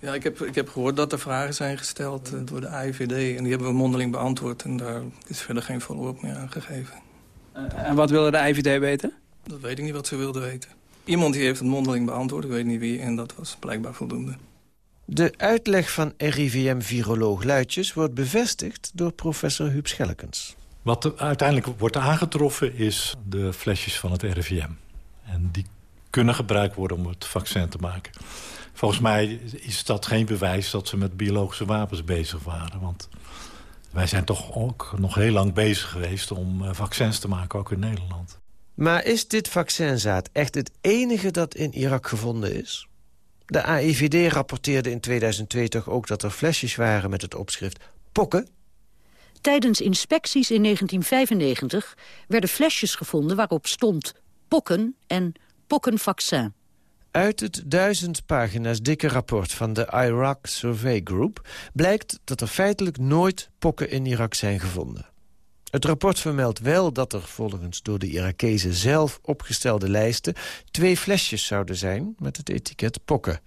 Ja, ik heb, ik heb gehoord dat er vragen zijn gesteld uh, door de AIVD. En die hebben we mondeling beantwoord. En daar is verder geen follow-up meer aan gegeven. en wat wilde de AIVD weten? Dat weet ik niet wat ze wilden weten. Iemand die heeft het mondeling beantwoord, ik weet niet wie. En dat was blijkbaar voldoende. De uitleg van RIVM-viroloog Luitjes wordt bevestigd door professor Huub Schellekens. Wat uiteindelijk wordt aangetroffen is de flesjes van het RIVM. En die kunnen gebruikt worden om het vaccin te maken. Volgens mij is dat geen bewijs dat ze met biologische wapens bezig waren. Want wij zijn toch ook nog heel lang bezig geweest om eh, vaccins te maken, ook in Nederland. Maar is dit vaccinzaad echt het enige dat in Irak gevonden is? De AIVD rapporteerde in 2002 toch ook dat er flesjes waren met het opschrift pokken? Tijdens inspecties in 1995 werden flesjes gevonden waarop stond pokken en pokkenvaccin. Uit het duizend pagina's dikke rapport van de Iraq Survey Group... blijkt dat er feitelijk nooit pokken in Irak zijn gevonden. Het rapport vermeldt wel dat er volgens door de Irakezen zelf opgestelde lijsten... twee flesjes zouden zijn met het etiket pokken.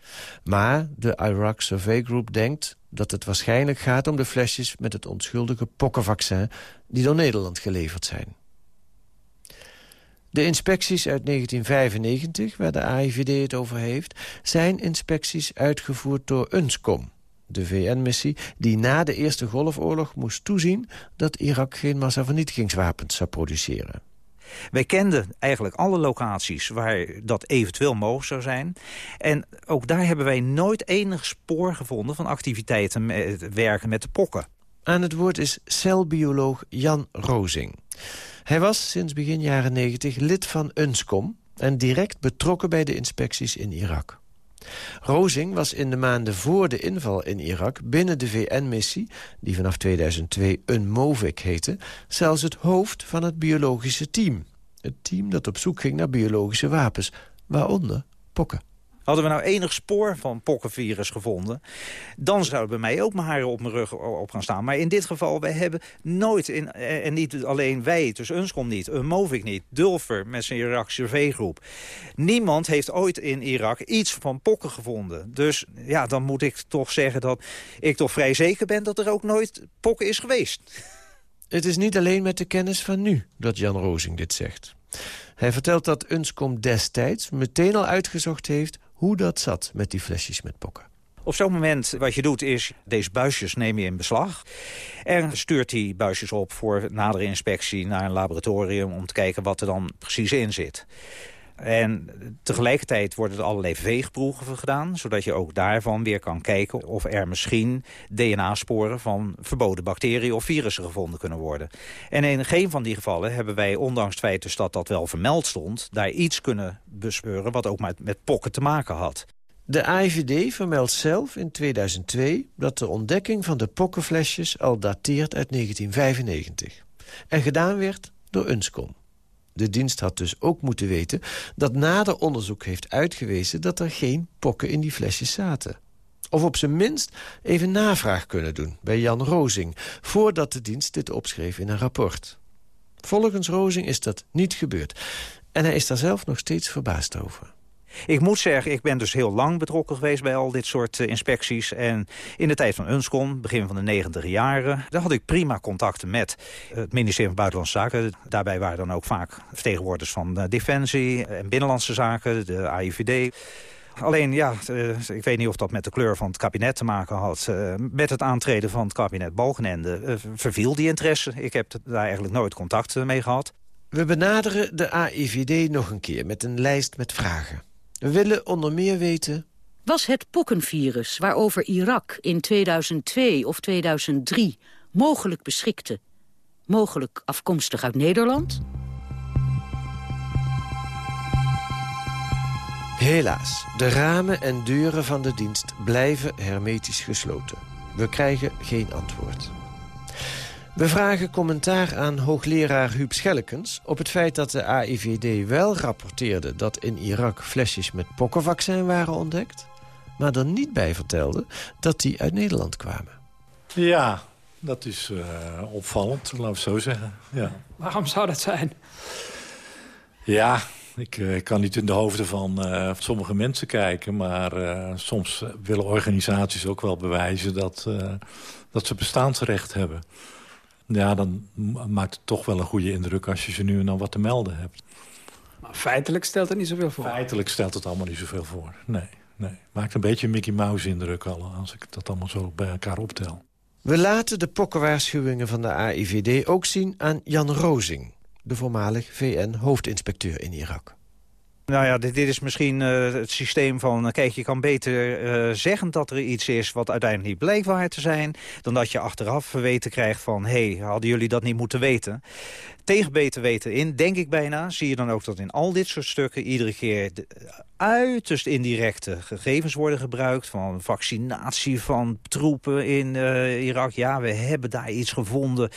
Maar de Iraq Survey Group denkt dat het waarschijnlijk gaat om de flesjes... met het onschuldige pokkenvaccin die door Nederland geleverd zijn. De inspecties uit 1995, waar de AIVD het over heeft... zijn inspecties uitgevoerd door UNSCOM, de VN-missie... die na de Eerste Golfoorlog moest toezien... dat Irak geen massavernietigingswapens zou produceren. Wij kenden eigenlijk alle locaties waar dat eventueel mogelijk zou zijn. En ook daar hebben wij nooit enig spoor gevonden... van activiteiten werken met de pokken. Aan het woord is celbioloog Jan Rozing. Hij was sinds begin jaren 90 lid van UNSCOM... en direct betrokken bij de inspecties in Irak. Rozing was in de maanden voor de inval in Irak binnen de VN-missie... die vanaf 2002 UNMOVIC heette... zelfs het hoofd van het biologische team. Het team dat op zoek ging naar biologische wapens, waaronder pokken. Hadden we nou enig spoor van pokkenvirus gevonden... dan zouden bij mij ook mijn haren op mijn rug op gaan staan. Maar in dit geval, wij hebben nooit, in, eh, en niet alleen wij, dus Unscom niet... Movik niet, Dulfer met zijn Irakse V-groep. Niemand heeft ooit in Irak iets van pokken gevonden. Dus ja, dan moet ik toch zeggen dat ik toch vrij zeker ben... dat er ook nooit pokken is geweest. Het is niet alleen met de kennis van nu dat Jan Rozing dit zegt. Hij vertelt dat Unscom destijds meteen al uitgezocht heeft hoe dat zat met die flesjes met pokken. Op zo'n moment wat je doet is, deze buisjes neem je in beslag. En stuurt die buisjes op voor nadere inspectie naar een laboratorium... om te kijken wat er dan precies in zit. En tegelijkertijd worden er allerlei veegproeven gedaan... zodat je ook daarvan weer kan kijken of er misschien DNA-sporen... van verboden bacteriën of virussen gevonden kunnen worden. En in geen van die gevallen hebben wij, ondanks het feit dus dat dat wel vermeld stond... daar iets kunnen bespeuren wat ook met, met pokken te maken had. De AIVD vermeldt zelf in 2002 dat de ontdekking van de pokkenflesjes al dateert uit 1995. En gedaan werd door Unscom. De dienst had dus ook moeten weten dat nader onderzoek heeft uitgewezen... dat er geen pokken in die flesjes zaten. Of op zijn minst even navraag kunnen doen bij Jan Rozing... voordat de dienst dit opschreef in een rapport. Volgens Rozing is dat niet gebeurd. En hij is daar zelf nog steeds verbaasd over. Ik moet zeggen, ik ben dus heel lang betrokken geweest bij al dit soort uh, inspecties. En in de tijd van UNSCOM, begin van de negentiger jaren... daar had ik prima contacten met het ministerie van Buitenlandse Zaken. Daarbij waren dan ook vaak vertegenwoordigers van uh, Defensie en Binnenlandse Zaken, de AIVD... Alleen, ja, ik weet niet of dat met de kleur van het kabinet te maken had. met het aantreden van het kabinet Balkenende verviel die interesse. Ik heb daar eigenlijk nooit contact mee gehad. We benaderen de AIVD nog een keer met een lijst met vragen. We willen onder meer weten... Was het pokkenvirus waarover Irak in 2002 of 2003 mogelijk beschikte... mogelijk afkomstig uit Nederland? Helaas, de ramen en deuren van de dienst blijven hermetisch gesloten. We krijgen geen antwoord. We vragen commentaar aan hoogleraar Huub Schellekens... op het feit dat de AIVD wel rapporteerde dat in Irak flesjes met pokkenvaccin waren ontdekt... maar er niet bij vertelde dat die uit Nederland kwamen. Ja, dat is uh, opvallend, laten we zo zeggen. Ja. Waarom zou dat zijn? Ja, ik, uh, ik kan niet in de hoofden van uh, sommige mensen kijken... maar soms willen organisaties ook wel bewijzen dat, dat ze bestaansrecht hebben. Ja, dan maakt het toch wel een goede indruk als je ze nu en dan wat te melden hebt. Maar feitelijk stelt het niet zoveel voor. Feitelijk stelt het allemaal niet zoveel voor, nee. nee. Maakt een beetje een Mickey Mouse indruk al, als ik dat allemaal zo bij elkaar optel. We laten de pokkenwaarschuwingen van de AIVD ook zien aan Jan Rozing... de voormalig VN-hoofdinspecteur in Irak. Nou ja, dit, dit is misschien uh, het systeem van... kijk, je kan beter uh, zeggen dat er iets is wat uiteindelijk niet bleek waar te zijn... dan dat je achteraf weten krijgt van... hé, hey, hadden jullie dat niet moeten weten? Tegen beter weten in, denk ik bijna, zie je dan ook dat in al dit soort stukken... iedere keer de, uiterst indirecte gegevens worden gebruikt... van vaccinatie van troepen in uh, Irak. Ja, we hebben daar iets gevonden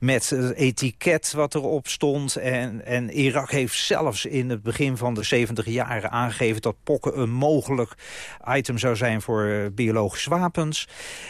met het etiket wat erop stond. En, en Irak heeft zelfs in het begin van de 70 jaren aangegeven... dat pokken een mogelijk item zou zijn voor uh, biologische wapens.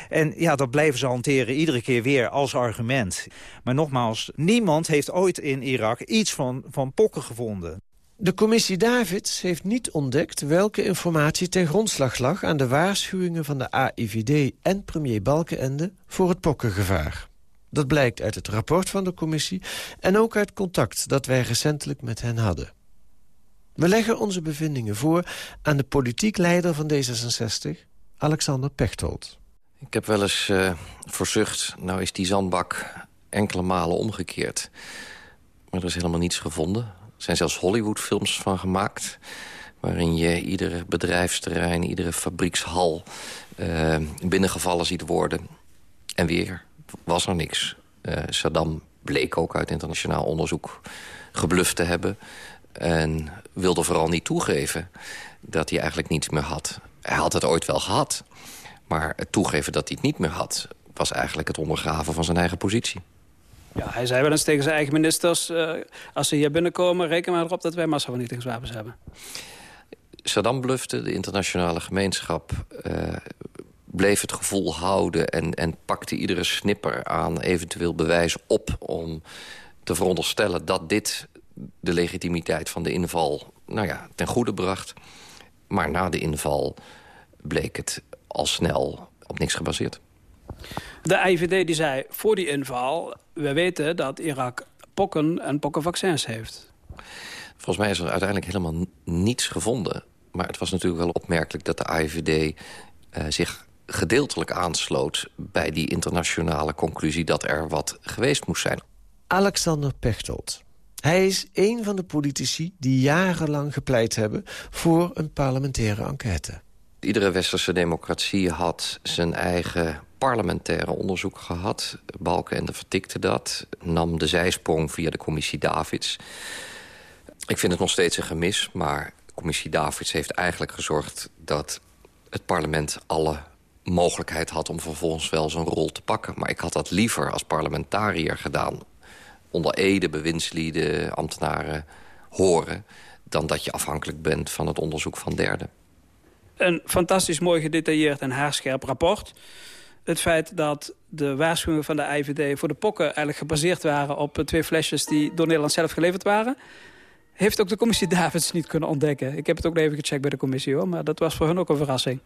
En ja, dat blijven ze hanteren iedere keer weer als argument. Maar nogmaals, niemand heeft in Irak iets van, van pokken gevonden. De commissie Davids heeft niet ontdekt welke informatie ten grondslag lag... aan de waarschuwingen van de AIVD en premier Balkenende voor het pokkengevaar. Dat blijkt uit het rapport van de commissie en ook uit contact dat wij recentelijk met hen hadden. We leggen onze bevindingen voor aan de politiek leider van D66, Alexander Pechtold. Ik heb wel eens uh, verzucht, nou is die zandbak enkele malen omgekeerd. Er is helemaal niets gevonden. Er zijn zelfs Hollywoodfilms van gemaakt... waarin je iedere bedrijfsterrein, iedere fabriekshal... Uh, binnengevallen ziet worden. En weer was er niks. Uh, Saddam bleek ook uit internationaal onderzoek gebluft te hebben... en wilde vooral niet toegeven dat hij eigenlijk niets meer had. Hij had het ooit wel gehad. Maar het toegeven dat hij het niet meer had... was eigenlijk het ondergraven van zijn eigen positie. Ja, hij zei wel eens tegen zijn eigen ministers... Uh, als ze hier binnenkomen, reken maar erop dat wij massavernietigingswapens hebben. Saddam blufte, de internationale gemeenschap uh, bleef het gevoel houden... En, en pakte iedere snipper aan eventueel bewijs op... om te veronderstellen dat dit de legitimiteit van de inval nou ja, ten goede bracht. Maar na de inval bleek het al snel op niks gebaseerd. De IVD die zei voor die inval... we weten dat Irak pokken en pokkenvaccins heeft. Volgens mij is er uiteindelijk helemaal niets gevonden. Maar het was natuurlijk wel opmerkelijk dat de IVD uh, zich gedeeltelijk aansloot... bij die internationale conclusie dat er wat geweest moest zijn. Alexander Pechtold. Hij is een van de politici die jarenlang gepleit hebben... voor een parlementaire enquête. Iedere westerse democratie had zijn eigen parlementaire onderzoek gehad. Balkenende vertikte dat, nam de zijsprong via de commissie Davids. Ik vind het nog steeds een gemis, maar commissie Davids heeft eigenlijk gezorgd... dat het parlement alle mogelijkheid had om vervolgens wel zo'n rol te pakken. Maar ik had dat liever als parlementariër gedaan. Onder ede, bewindslieden, ambtenaren horen... dan dat je afhankelijk bent van het onderzoek van derden. Een fantastisch mooi gedetailleerd en haarscherp rapport het feit dat de waarschuwingen van de IVD voor de pokken... eigenlijk gebaseerd waren op twee flesjes die door Nederland zelf geleverd waren. heeft ook de commissie Davids niet kunnen ontdekken. Ik heb het ook even gecheckt bij de commissie, hoor. Maar dat was voor hun ook een verrassing.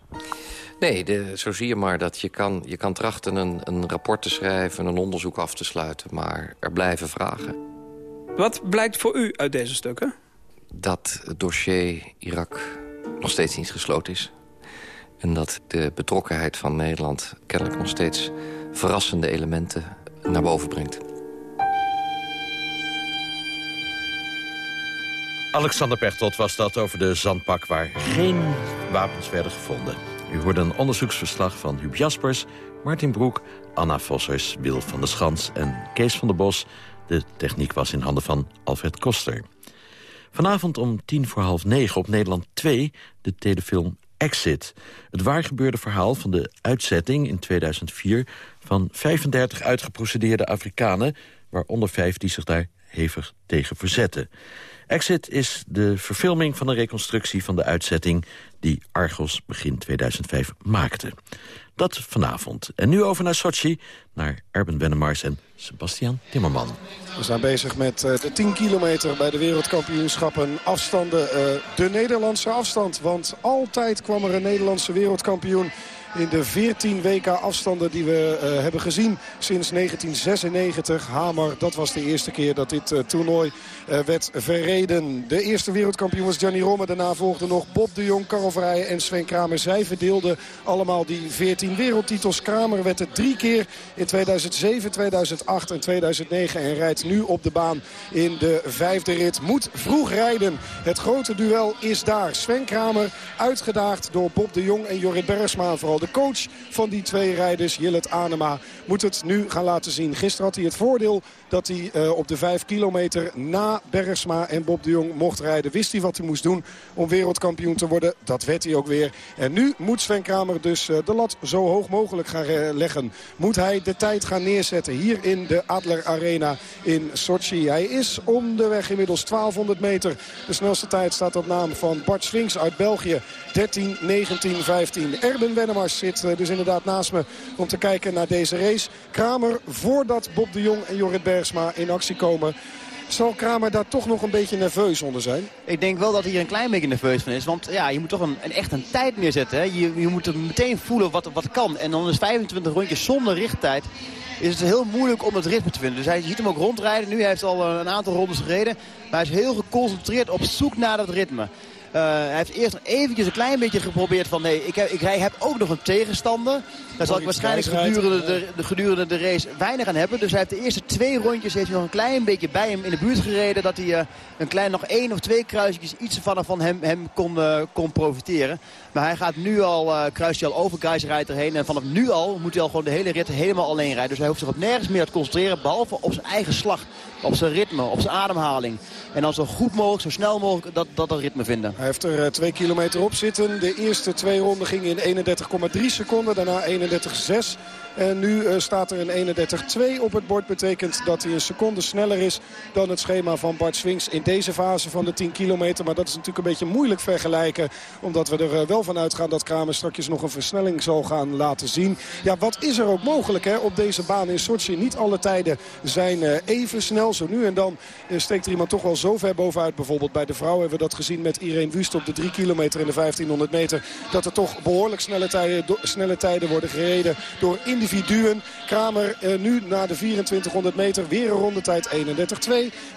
Nee, de, zo zie je maar dat je kan, je kan trachten een, een rapport te schrijven... een onderzoek af te sluiten, maar er blijven vragen. Wat blijkt voor u uit deze stukken? Dat het dossier Irak nog steeds niet gesloten is. En dat de betrokkenheid van Nederland kennelijk nog steeds verrassende elementen naar boven brengt. Alexander Pechtold was dat over de zandpak waar geen wapens werden gevonden. U hoorde een onderzoeksverslag van Huub Jaspers, Martin Broek, Anna Vossers, Wil van der Schans en Kees van der Bos. De techniek was in handen van Alfred Koster. Vanavond om tien voor half negen op Nederland 2 de telefilm Exit. Het waargebeurde verhaal van de uitzetting in 2004... van 35 uitgeprocedeerde Afrikanen, waaronder vijf die zich daar hevig tegen verzetten. Exit is de verfilming van een reconstructie van de uitzetting... die Argos begin 2005 maakte. Dat vanavond. En nu over naar Sochi, naar Erben Wennemars en Sebastian Timmerman. We zijn bezig met uh, de 10 kilometer bij de wereldkampioenschappen afstanden. Uh, de Nederlandse afstand, want altijd kwam er een Nederlandse wereldkampioen in de 14 WK-afstanden die we uh, hebben gezien sinds 1996. Hamer, dat was de eerste keer dat dit uh, toernooi uh, werd verreden. De eerste wereldkampioen was Gianni Romme. Daarna volgden nog Bob de Jong, Karel Verheijen en Sven Kramer. Zij verdeelden allemaal die 14 wereldtitels. Kramer werd het drie keer in 2007, 2008 en 2009. En rijdt nu op de baan in de vijfde rit. Moet vroeg rijden. Het grote duel is daar. Sven Kramer uitgedaagd door Bob de Jong en Jorrit Bergsma. Vooral de coach van die twee rijders, Jillet Anema, moet het nu gaan laten zien. Gisteren had hij het voordeel dat hij uh, op de vijf kilometer na Bergsma en Bob de Jong mocht rijden. Wist hij wat hij moest doen om wereldkampioen te worden. Dat werd hij ook weer. En nu moet Sven Kramer dus uh, de lat zo hoog mogelijk gaan leggen. Moet hij de tijd gaan neerzetten hier in de Adler Arena in Sochi. Hij is onderweg inmiddels 1200 meter. De snelste tijd staat op naam van Bart Swings uit België. 13, 19, 15. Erben Wennemars zit dus inderdaad naast me om te kijken naar deze race. Kramer voordat Bob de Jong en Jorrit Bergsma in actie komen. Zal Kramer daar toch nog een beetje nerveus onder zijn? Ik denk wel dat hij hier een klein beetje nerveus van is. Want ja, je moet toch een, echt een tijd neerzetten. Hè? Je, je moet meteen voelen wat, wat kan. En dan is 25 rondjes zonder richttijd is het heel moeilijk om het ritme te vinden. Dus hij ziet hem ook rondrijden. Nu heeft hij al een aantal rondes gereden. Maar hij is heel geconcentreerd op zoek naar dat ritme. Uh, hij heeft eerst eventjes een klein beetje geprobeerd van... nee, ik heb, ik heb ook nog een tegenstander. Daar zal ik waarschijnlijk gedurende de, de, gedurende de race weinig aan hebben. Dus hij heeft de eerste twee rondjes heeft hij nog een klein beetje bij hem in de buurt gereden. Dat hij uh, een klein nog één of twee kruisjes iets van, van hem, hem kon, uh, kon profiteren. Maar hij gaat nu al, uh, kruist hij al over rijdt erheen. En vanaf nu al moet hij al gewoon de hele rit helemaal alleen rijden. Dus hij hoeft zich op nergens meer te concentreren. Behalve op zijn eigen slag. Op zijn ritme, op zijn ademhaling. En dan zo goed mogelijk, zo snel mogelijk dat, dat, dat ritme vinden. Hij heeft er twee kilometer op zitten. De eerste twee ronden gingen in 31,3 seconden. Daarna 31,6. En nu uh, staat er een 31-2 op het bord. Betekent dat hij een seconde sneller is dan het schema van Bart Swings in deze fase van de 10 kilometer. Maar dat is natuurlijk een beetje moeilijk vergelijken. Omdat we er uh, wel van uitgaan dat Kramer straks nog een versnelling zal gaan laten zien. Ja, wat is er ook mogelijk hè, op deze baan in Sochi? Niet alle tijden zijn uh, even snel. Zo nu en dan steekt er iemand toch wel zo ver bovenuit. Bijvoorbeeld bij de vrouw hebben we dat gezien met Irene Wust op de 3 kilometer en de 1500 meter. Dat er toch behoorlijk snelle tijden, snelle tijden worden gereden door individuen individuen. Kramer nu na de 2400 meter weer een rondetijd 31-2.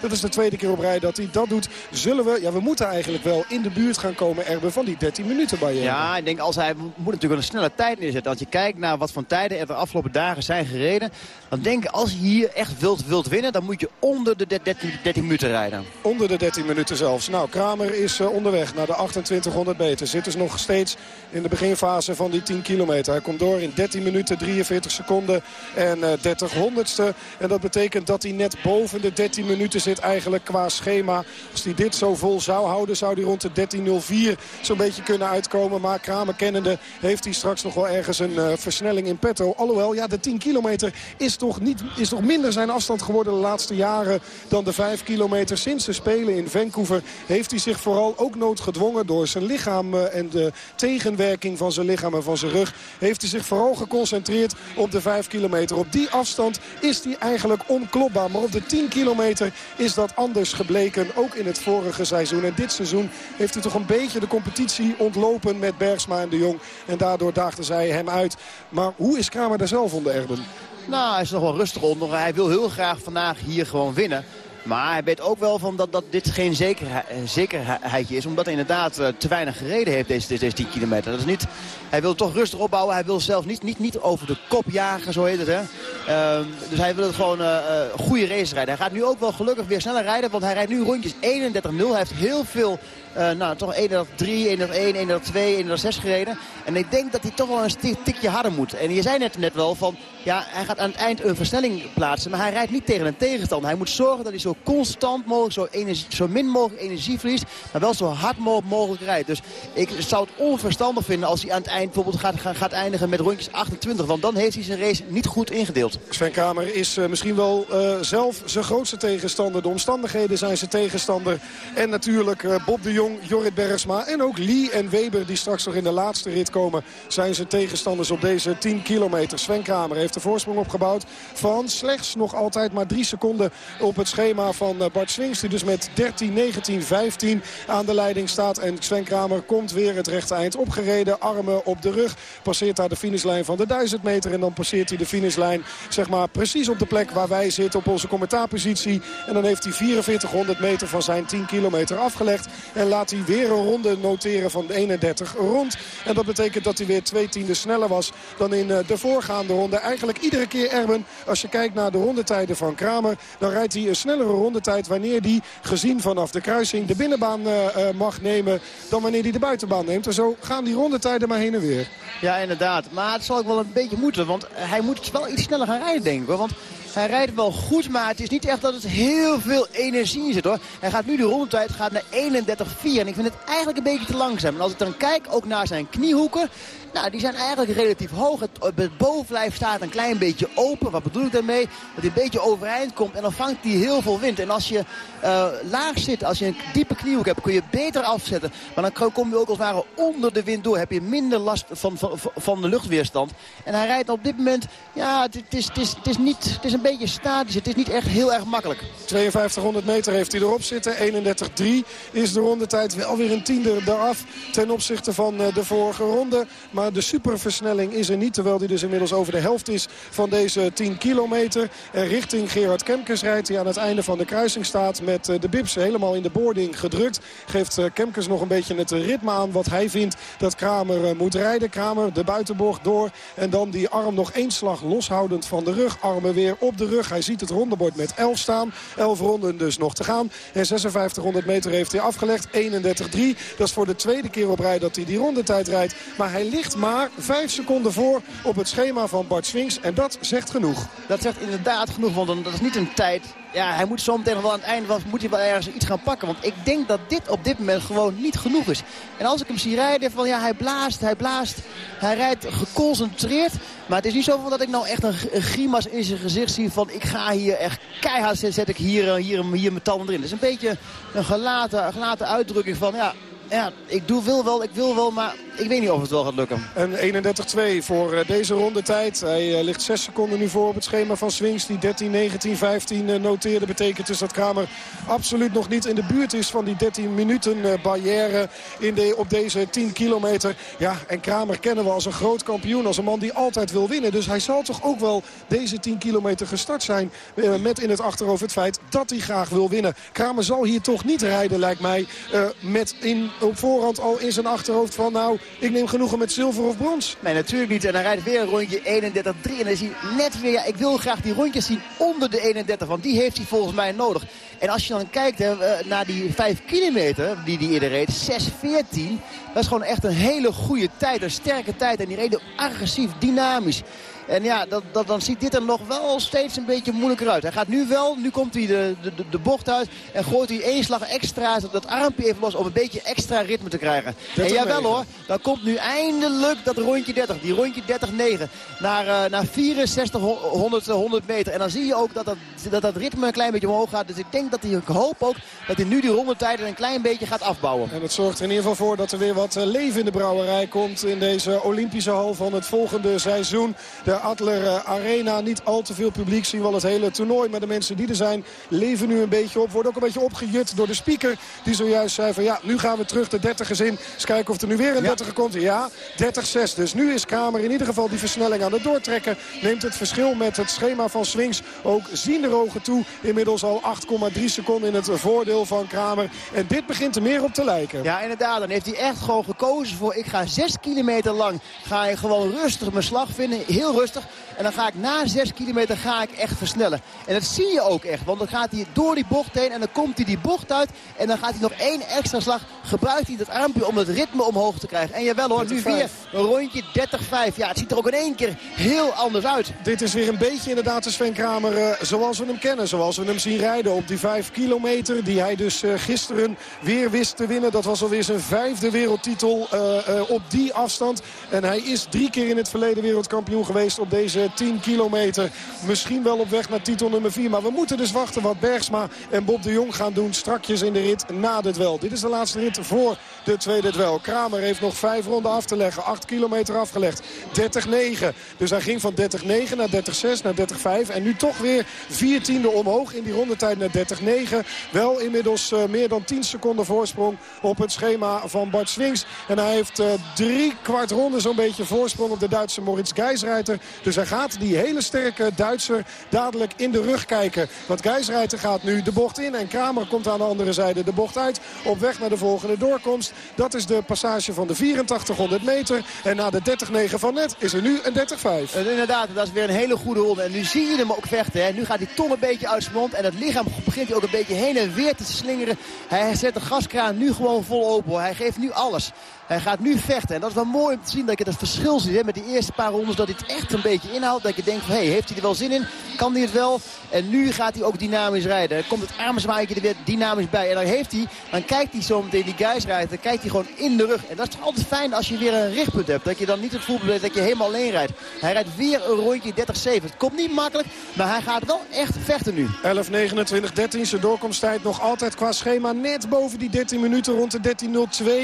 Dat is de tweede keer op rij dat hij dat doet. Zullen we, ja we moeten eigenlijk wel in de buurt gaan komen Erben van die 13 minuten bij je. Ja, ik denk als hij moet natuurlijk een snelle tijd neerzetten. Als je kijkt naar wat voor tijden er de afgelopen dagen zijn gereden. Dan denk ik als je hier echt wilt, wilt winnen dan moet je onder de 13, 13 minuten rijden. Onder de 13 minuten zelfs. Nou Kramer is uh, onderweg naar de 2800 meter. Zit dus nog steeds in de beginfase van die 10 kilometer. Hij komt door in 13 minuten 43 seconden en uh, 30 honderdste. En dat betekent dat hij net boven de 13 minuten zit eigenlijk qua schema. Als hij dit zo vol zou houden zou hij rond de 13.04 zo'n beetje kunnen uitkomen. Maar Kramer kennende heeft hij straks nog wel ergens een uh, versnelling in petto. Alhoewel, ja, de 10 kilometer is toch, niet, is toch minder zijn afstand geworden de laatste jaren dan de 5 kilometer. Sinds de Spelen in Vancouver heeft hij zich vooral ook noodgedwongen door zijn lichaam uh, en de tegenwerking van zijn lichaam en van zijn rug. Heeft hij zich vooral geconcentreerd op de 5 kilometer. Op die afstand is hij eigenlijk onklopbaar. Maar op de 10 kilometer is dat anders gebleken. Ook in het vorige seizoen. En dit seizoen heeft hij toch een beetje de competitie ontlopen met Bergsma en de Jong. En daardoor daagden zij hem uit. Maar hoe is Kramer daar zelf onder, Erben? Nou, hij is nog wel rustig onder. Hij wil heel graag vandaag hier gewoon winnen. Maar hij weet ook wel van dat, dat dit geen zekerheid, zekerheidje is. Omdat hij inderdaad uh, te weinig gereden heeft deze, deze 10 kilometer. Dat is niet, hij wil toch rustig opbouwen. Hij wil zelf niet, niet, niet over de kop jagen, zo heet het. Hè? Uh, dus hij wil het gewoon uh, goede race rijden. Hij gaat nu ook wel gelukkig weer sneller rijden. Want hij rijdt nu rondjes 31-0. Hij heeft heel veel uh, nou, toch 3, 1 1 2, 1 6 gereden. En ik denk dat hij toch wel een tikje harder moet. En je zei net, net wel van, ja, hij gaat aan het eind een versnelling plaatsen. Maar hij rijdt niet tegen een tegenstander. Hij moet zorgen dat hij zo constant mogelijk, zo, energie, zo min mogelijk energie verliest. Maar wel zo hard mogelijk rijdt. Dus ik zou het onverstandig vinden als hij aan het eind bijvoorbeeld gaat, eindigen met rondjes 28. Want dan heeft hij zijn race niet goed ingedeeld. Sven Kramer is uh, misschien wel uh, zelf zijn grootste tegenstander. De omstandigheden zijn zijn tegenstander. En natuurlijk Bob de Jong, Jorrit Bergsma en ook Lee en Weber... die straks nog in de laatste rit komen, zijn zijn tegenstanders op deze 10 kilometer. Sven Kramer heeft de voorsprong opgebouwd van slechts nog altijd maar drie seconden... op het schema van Bart Swings, die dus met 13, 19, 15 aan de leiding staat. En Sven Kramer komt weer het rechte eind opgereden, armen op de rug. Passeert daar de finishlijn van de 1000 meter en dan passeert hij de finishlijn zeg maar precies op de plek waar wij zitten op onze commentaarpositie. En dan heeft hij 4400 meter van zijn 10 kilometer afgelegd. En laat hij weer een ronde noteren van 31 rond. En dat betekent dat hij weer twee tienden sneller was dan in de voorgaande ronde. Eigenlijk iedere keer Erben, als je kijkt naar de rondetijden van Kramer... dan rijdt hij een snellere rondetijd wanneer hij gezien vanaf de kruising de binnenbaan uh, mag nemen... dan wanneer hij de buitenbaan neemt. En zo gaan die rondetijden maar heen en weer. Ja, inderdaad. Maar het zal ook wel een beetje moeten. Want hij moet wel iets sneller gaan rijden, denk ik. Want hij rijdt wel goed, maar het is niet echt dat het heel veel energie in zit hoor. Hij gaat nu de rondetijd gaat naar 31-4 en ik vind het eigenlijk een beetje te langzaam. En als ik dan kijk ook naar zijn kniehoeken, nou, die zijn eigenlijk relatief hoog. Het, bovenlijf staat een klein beetje open. Wat bedoel ik daarmee? Dat hij een beetje overeind komt en dan vangt hij heel veel wind. En als je uh, laag zit, als je een diepe kniehoek hebt, kun je beter afzetten. Maar dan kom je ook als het ware onder de wind door. Heb je minder last van, van, van de luchtweerstand. En hij rijdt op dit moment, ja, het, is, het, is, het, is niet, het is een beetje statisch. Het is niet echt heel erg makkelijk. 5200 meter heeft hij erop zitten. 31-3 is de rondetijd wel weer een tiende eraf ten opzichte van de vorige ronde. Maar de superversnelling is er niet. Terwijl hij dus inmiddels over de helft is van deze 10 kilometer. En richting Gerard Kemkes rijdt hij aan het einde van de kruising staat. Met de bips helemaal in de boarding gedrukt. Geeft Kemkes nog een beetje het ritme aan wat hij vindt dat Kramer moet rijden. Kramer de buitenbocht door. En dan die arm nog één slag loshoudend van de rug. Armen weer op de rug. Hij ziet het rondebord met 11 staan. 11 ronden dus nog te gaan. En 5600 meter heeft hij afgelegd. 31-3. Dat is voor de tweede keer op rij dat hij die rondetijd rijdt. Maar hij ligt maar 5 seconden voor op het schema van Bart Swings. En dat zegt genoeg. Dat zegt inderdaad genoeg, want dat is niet een tijd ja, hij moet zo meteen wel aan het einde moet hij wel ergens iets gaan pakken. Want ik denk dat dit op dit moment gewoon niet genoeg is. En als ik hem zie rijden, van ja, hij blaast, hij blaast. Hij rijdt geconcentreerd. Maar het is niet zo dat ik nou echt een, een grimas in zijn gezicht zie van ik ga hier echt keihard zet, zet ik hier, hier, hier mijn tanden erin. Het is een beetje een gelaten, gelaten uitdrukking van ja, ja, ik doe, wil wel, ik wil wel, maar ik weet niet of het wel gaat lukken. Een 31-2 voor uh, deze rondetijd. Hij uh, ligt 6 seconden nu voor op het schema van Swings. Die 13, 19, 15 uh, noteerde. Betekent dus dat Kramer absoluut nog niet in de buurt is van die 13 minuten eh, barrière in op deze 10 kilometer. Ja, en Kramer kennen we als een groot kampioen. Als een man die altijd wil winnen. Dus hij zal toch ook wel deze 10 kilometer gestart zijn. Eh, met in het achterhoofd het feit dat hij graag wil winnen. Kramer zal hier toch niet rijden, lijkt mij. Met in, op voorhand al in zijn achterhoofd van nou, ik neem genoegen met zilver of brons. Nee, natuurlijk niet. En hij rijdt weer een rondje 31-3. En dan hij net weer, ja, ik wil graag die rondjes zien onder de 31. Want die heeft hij volgens mij nodig. En als je dan kijkt hè, naar die 5 kilometer die hij eerder reed, 6-14. Dat is gewoon echt een hele goede tijd, een sterke tijd. En die reden agressief, dynamisch. En ja, dat, dat, dan ziet dit er nog wel steeds een beetje moeilijker uit. Hij gaat nu wel, nu komt hij de, de, de bocht uit en gooit hij één slag extra, dat armpje even los om een beetje extra ritme te krijgen. En jawel hoor, dan komt nu eindelijk dat rondje 30, die rondje 30-9, naar, uh, naar 64 100, 100 meter. En dan zie je ook dat dat, dat dat ritme een klein beetje omhoog gaat. Dus ik denk dat hij, ik hoop ook dat hij nu die rondetijden een klein beetje gaat afbouwen. En het zorgt er in ieder geval voor dat er weer wat leven in de brouwerij komt in deze Olympische hal van het volgende seizoen. De de Adler Arena. Niet al te veel publiek, zien we al het hele toernooi. Maar de mensen die er zijn leven nu een beetje op. Worden ook een beetje opgejut door de speaker. Die zojuist zei van ja, nu gaan we terug de 30ers in. Eens kijken of er nu weer een 30er komt. Ja, 30-6. Dus nu is Kramer in ieder geval die versnelling aan het doortrekken. Neemt het verschil met het schema van Swings ook ogen toe. Inmiddels al 8,3 seconden in het voordeel van Kramer. En dit begint er meer op te lijken. Ja, inderdaad. Dan heeft hij echt gewoon gekozen voor... ik ga 6 kilometer lang ga je gewoon rustig mijn slag vinden. Heel rustig. En dan ga ik na 6 kilometer ga ik echt versnellen. En dat zie je ook echt. Want dan gaat hij door die bocht heen en dan komt hij die bocht uit. En dan gaat hij nog één extra slag. Gebruikt hij dat armpje om het ritme omhoog te krijgen. En jawel hoor, nu weer een rondje 30-5. Ja, het ziet er ook in één keer heel anders uit. Dit is weer een beetje inderdaad de Sven Kramer uh, zoals we hem kennen. Zoals we hem zien rijden op die 5 kilometer. Die hij dus uh, gisteren weer wist te winnen. Dat was alweer zijn vijfde wereldtitel uh, op die afstand. En hij is drie keer in het verleden wereldkampioen geweest op deze 10 kilometer. Misschien wel op weg naar titel nummer 4. Maar we moeten dus wachten wat Bergsma en Bob de Jong gaan doen strakjes in de rit na dit wel. Dit is de laatste rit voor de tweede dwel. Kramer heeft nog vijf ronden af te leggen. 8 kilometer afgelegd. 30-9. Dus hij ging van 30-9 naar 30-6 naar 30-5. En nu toch weer vier tiende omhoog in die rondetijd naar 30-9. Wel inmiddels uh, meer dan 10 seconden voorsprong op het schema van Bart Swings. En hij heeft uh, drie kwart ronde zo'n beetje voorsprong op de Duitse Moritz Geisreiter. Dus hij gaat die hele sterke Duitser dadelijk in de rug kijken. Want Geisreiter gaat nu de bocht in en Kramer komt aan de andere zijde de bocht uit. Op weg naar de volgende doorkomst. Dat is de passage van de 8400 meter. En na de 30-9 van net is er nu een 30-5. Inderdaad, dat is weer een hele goede ronde. En nu zie je hem ook vechten. Hè. Nu gaat die tong een beetje uit zijn mond. En het lichaam begint hij ook een beetje heen en weer te slingeren. Hij zet de gaskraan nu gewoon vol open. Hij geeft nu alles. Hij gaat nu vechten. En dat is wel mooi om te zien dat je het verschil ziet hè, met die eerste paar rondes. Dat hij het echt een beetje inhoudt. Dat je denkt van, hé, hey, heeft hij er wel zin in? Kan hij het wel? En nu gaat hij ook dynamisch rijden. Dan komt het armzwaaitje er weer dynamisch bij. En dan heeft hij, dan kijkt hij zo meteen die guys rijdt. Dan kijkt hij gewoon in de rug. En dat is altijd fijn als je weer een richtpunt hebt. Dat je dan niet het gevoel hebt dat je helemaal alleen rijdt. Hij rijdt weer een rondje 30-7. Het komt niet makkelijk, maar hij gaat wel echt vechten nu. 11, 29, 13. Zijn doorkomsttijd nog altijd qua schema net boven die 13 minuten. Rond de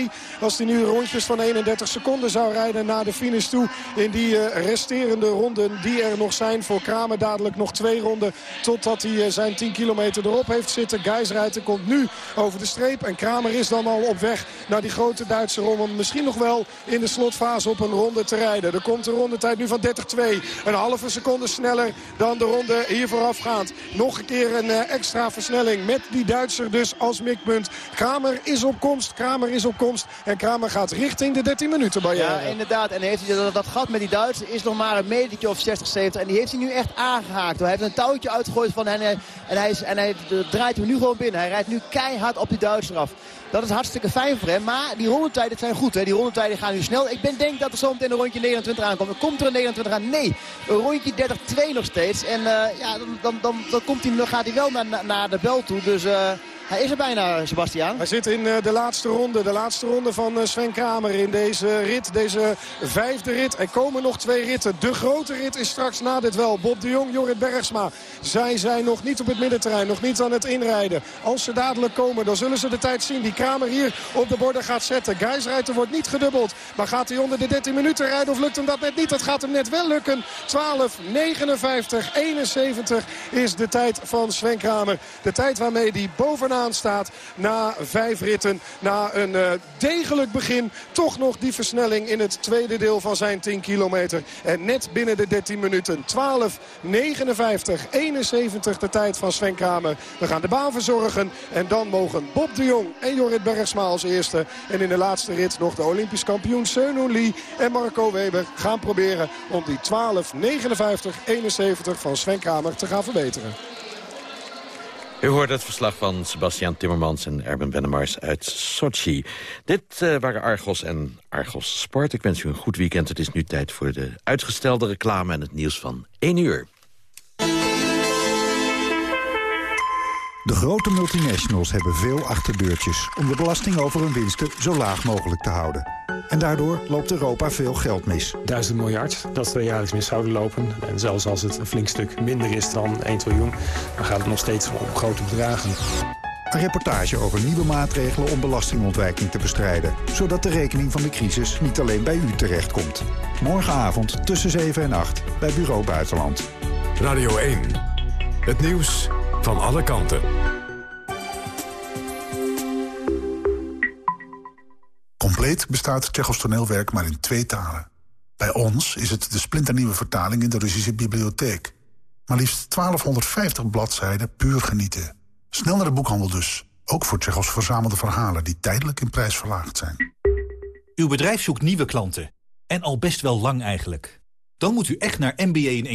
13.02. Als hij nu rondjes van 31 seconden zou rijden naar de finish toe. In die uh, resterende ronden die er nog zijn. Voor Kramer dadelijk nog twee ronden. Totdat hij uh, zijn 10 kilometer erop heeft zitten. Geisreiter komt nu over de streep. En Kramer is dan al op weg naar die grote Duitse ronde. Misschien nog wel in de slotfase op een ronde te rijden. Er komt een rondetijd nu van 30-2. Een halve seconde sneller dan de ronde hier voorafgaand. Nog een keer een uh, extra versnelling met die Duitser dus als mikpunt. Kramer is op komst. Kramer is op komst. En Kramer gaat richting de 13 minuten barrière. Ja, inderdaad. En heeft hij dat, dat gat met die Duitser is nog maar een metertje of 60, 70. En die heeft hij nu echt aangehaakt. Hij heeft een touwtje uitgegooid van en, en hij, is, en hij draait hem nu gewoon binnen. Hij rijdt nu keihard op die Duitser af. Dat is hartstikke fijn voor hem. Maar die rondetijden zijn goed. Hè. Die rondetijden gaan nu snel. Ik ben denk dat er zo meteen een rondje 29 aankomt. Komt er een 29 aan? Nee. Een rondje 30-2 nog steeds. En uh, ja, dan, dan, dan, dan, komt hij, dan gaat hij wel naar, naar de bel toe. Dus... Uh, hij is er bijna, Sebastiaan. Hij zit in de laatste ronde. De laatste ronde van Sven Kramer in deze rit. Deze vijfde rit. Er komen nog twee ritten. De grote rit is straks na dit wel. Bob de Jong, Jorrit Bergsma. Zij zijn nog niet op het middenterrein. Nog niet aan het inrijden. Als ze dadelijk komen, dan zullen ze de tijd zien. Die Kramer hier op de borden gaat zetten. Geisreiter wordt niet gedubbeld. Maar gaat hij onder de 13 minuten rijden of lukt hem dat net niet? Dat gaat hem net wel lukken. 12, 59, 71 is de tijd van Sven Kramer. De tijd waarmee hij bovenaan staat na vijf ritten. Na een uh, degelijk begin toch nog die versnelling in het tweede deel van zijn 10 kilometer. En net binnen de 13 minuten. 12, 59, 71 de tijd van Sven Kramer. We gaan de baan verzorgen. En dan mogen Bob de Jong en Jorrit Bergsma als eerste. En in de laatste rit nog de Olympisch kampioen Seunon Lee en Marco Weber gaan proberen om die 12, 59, 71 van Sven Kramer te gaan verbeteren. U hoort het verslag van Sebastian Timmermans en Erben Wennemars uit Sochi. Dit uh, waren Argos en Argos Sport. Ik wens u een goed weekend. Het is nu tijd voor de uitgestelde reclame en het nieuws van 1 uur. De grote multinationals hebben veel achterdeurtjes... om de belasting over hun winsten zo laag mogelijk te houden. En daardoor loopt Europa veel geld mis. Duizend miljard, dat we jaarlijks mis zouden lopen. En zelfs als het een flink stuk minder is dan 1 triljoen... dan gaat het nog steeds om grote bedragen. Een reportage over nieuwe maatregelen om belastingontwijking te bestrijden. Zodat de rekening van de crisis niet alleen bij u terechtkomt. Morgenavond tussen 7 en 8 bij Bureau Buitenland. Radio 1. Het nieuws van alle kanten. Compleet bestaat Tsjechos toneelwerk maar in twee talen. Bij ons is het de splinternieuwe vertaling in de Russische bibliotheek. Maar liefst 1250 bladzijden puur genieten. Snel naar de boekhandel dus. Ook voor Tsjechos verzamelde verhalen die tijdelijk in prijs verlaagd zijn. Uw bedrijf zoekt nieuwe klanten. En al best wel lang eigenlijk. Dan moet u echt naar MBA in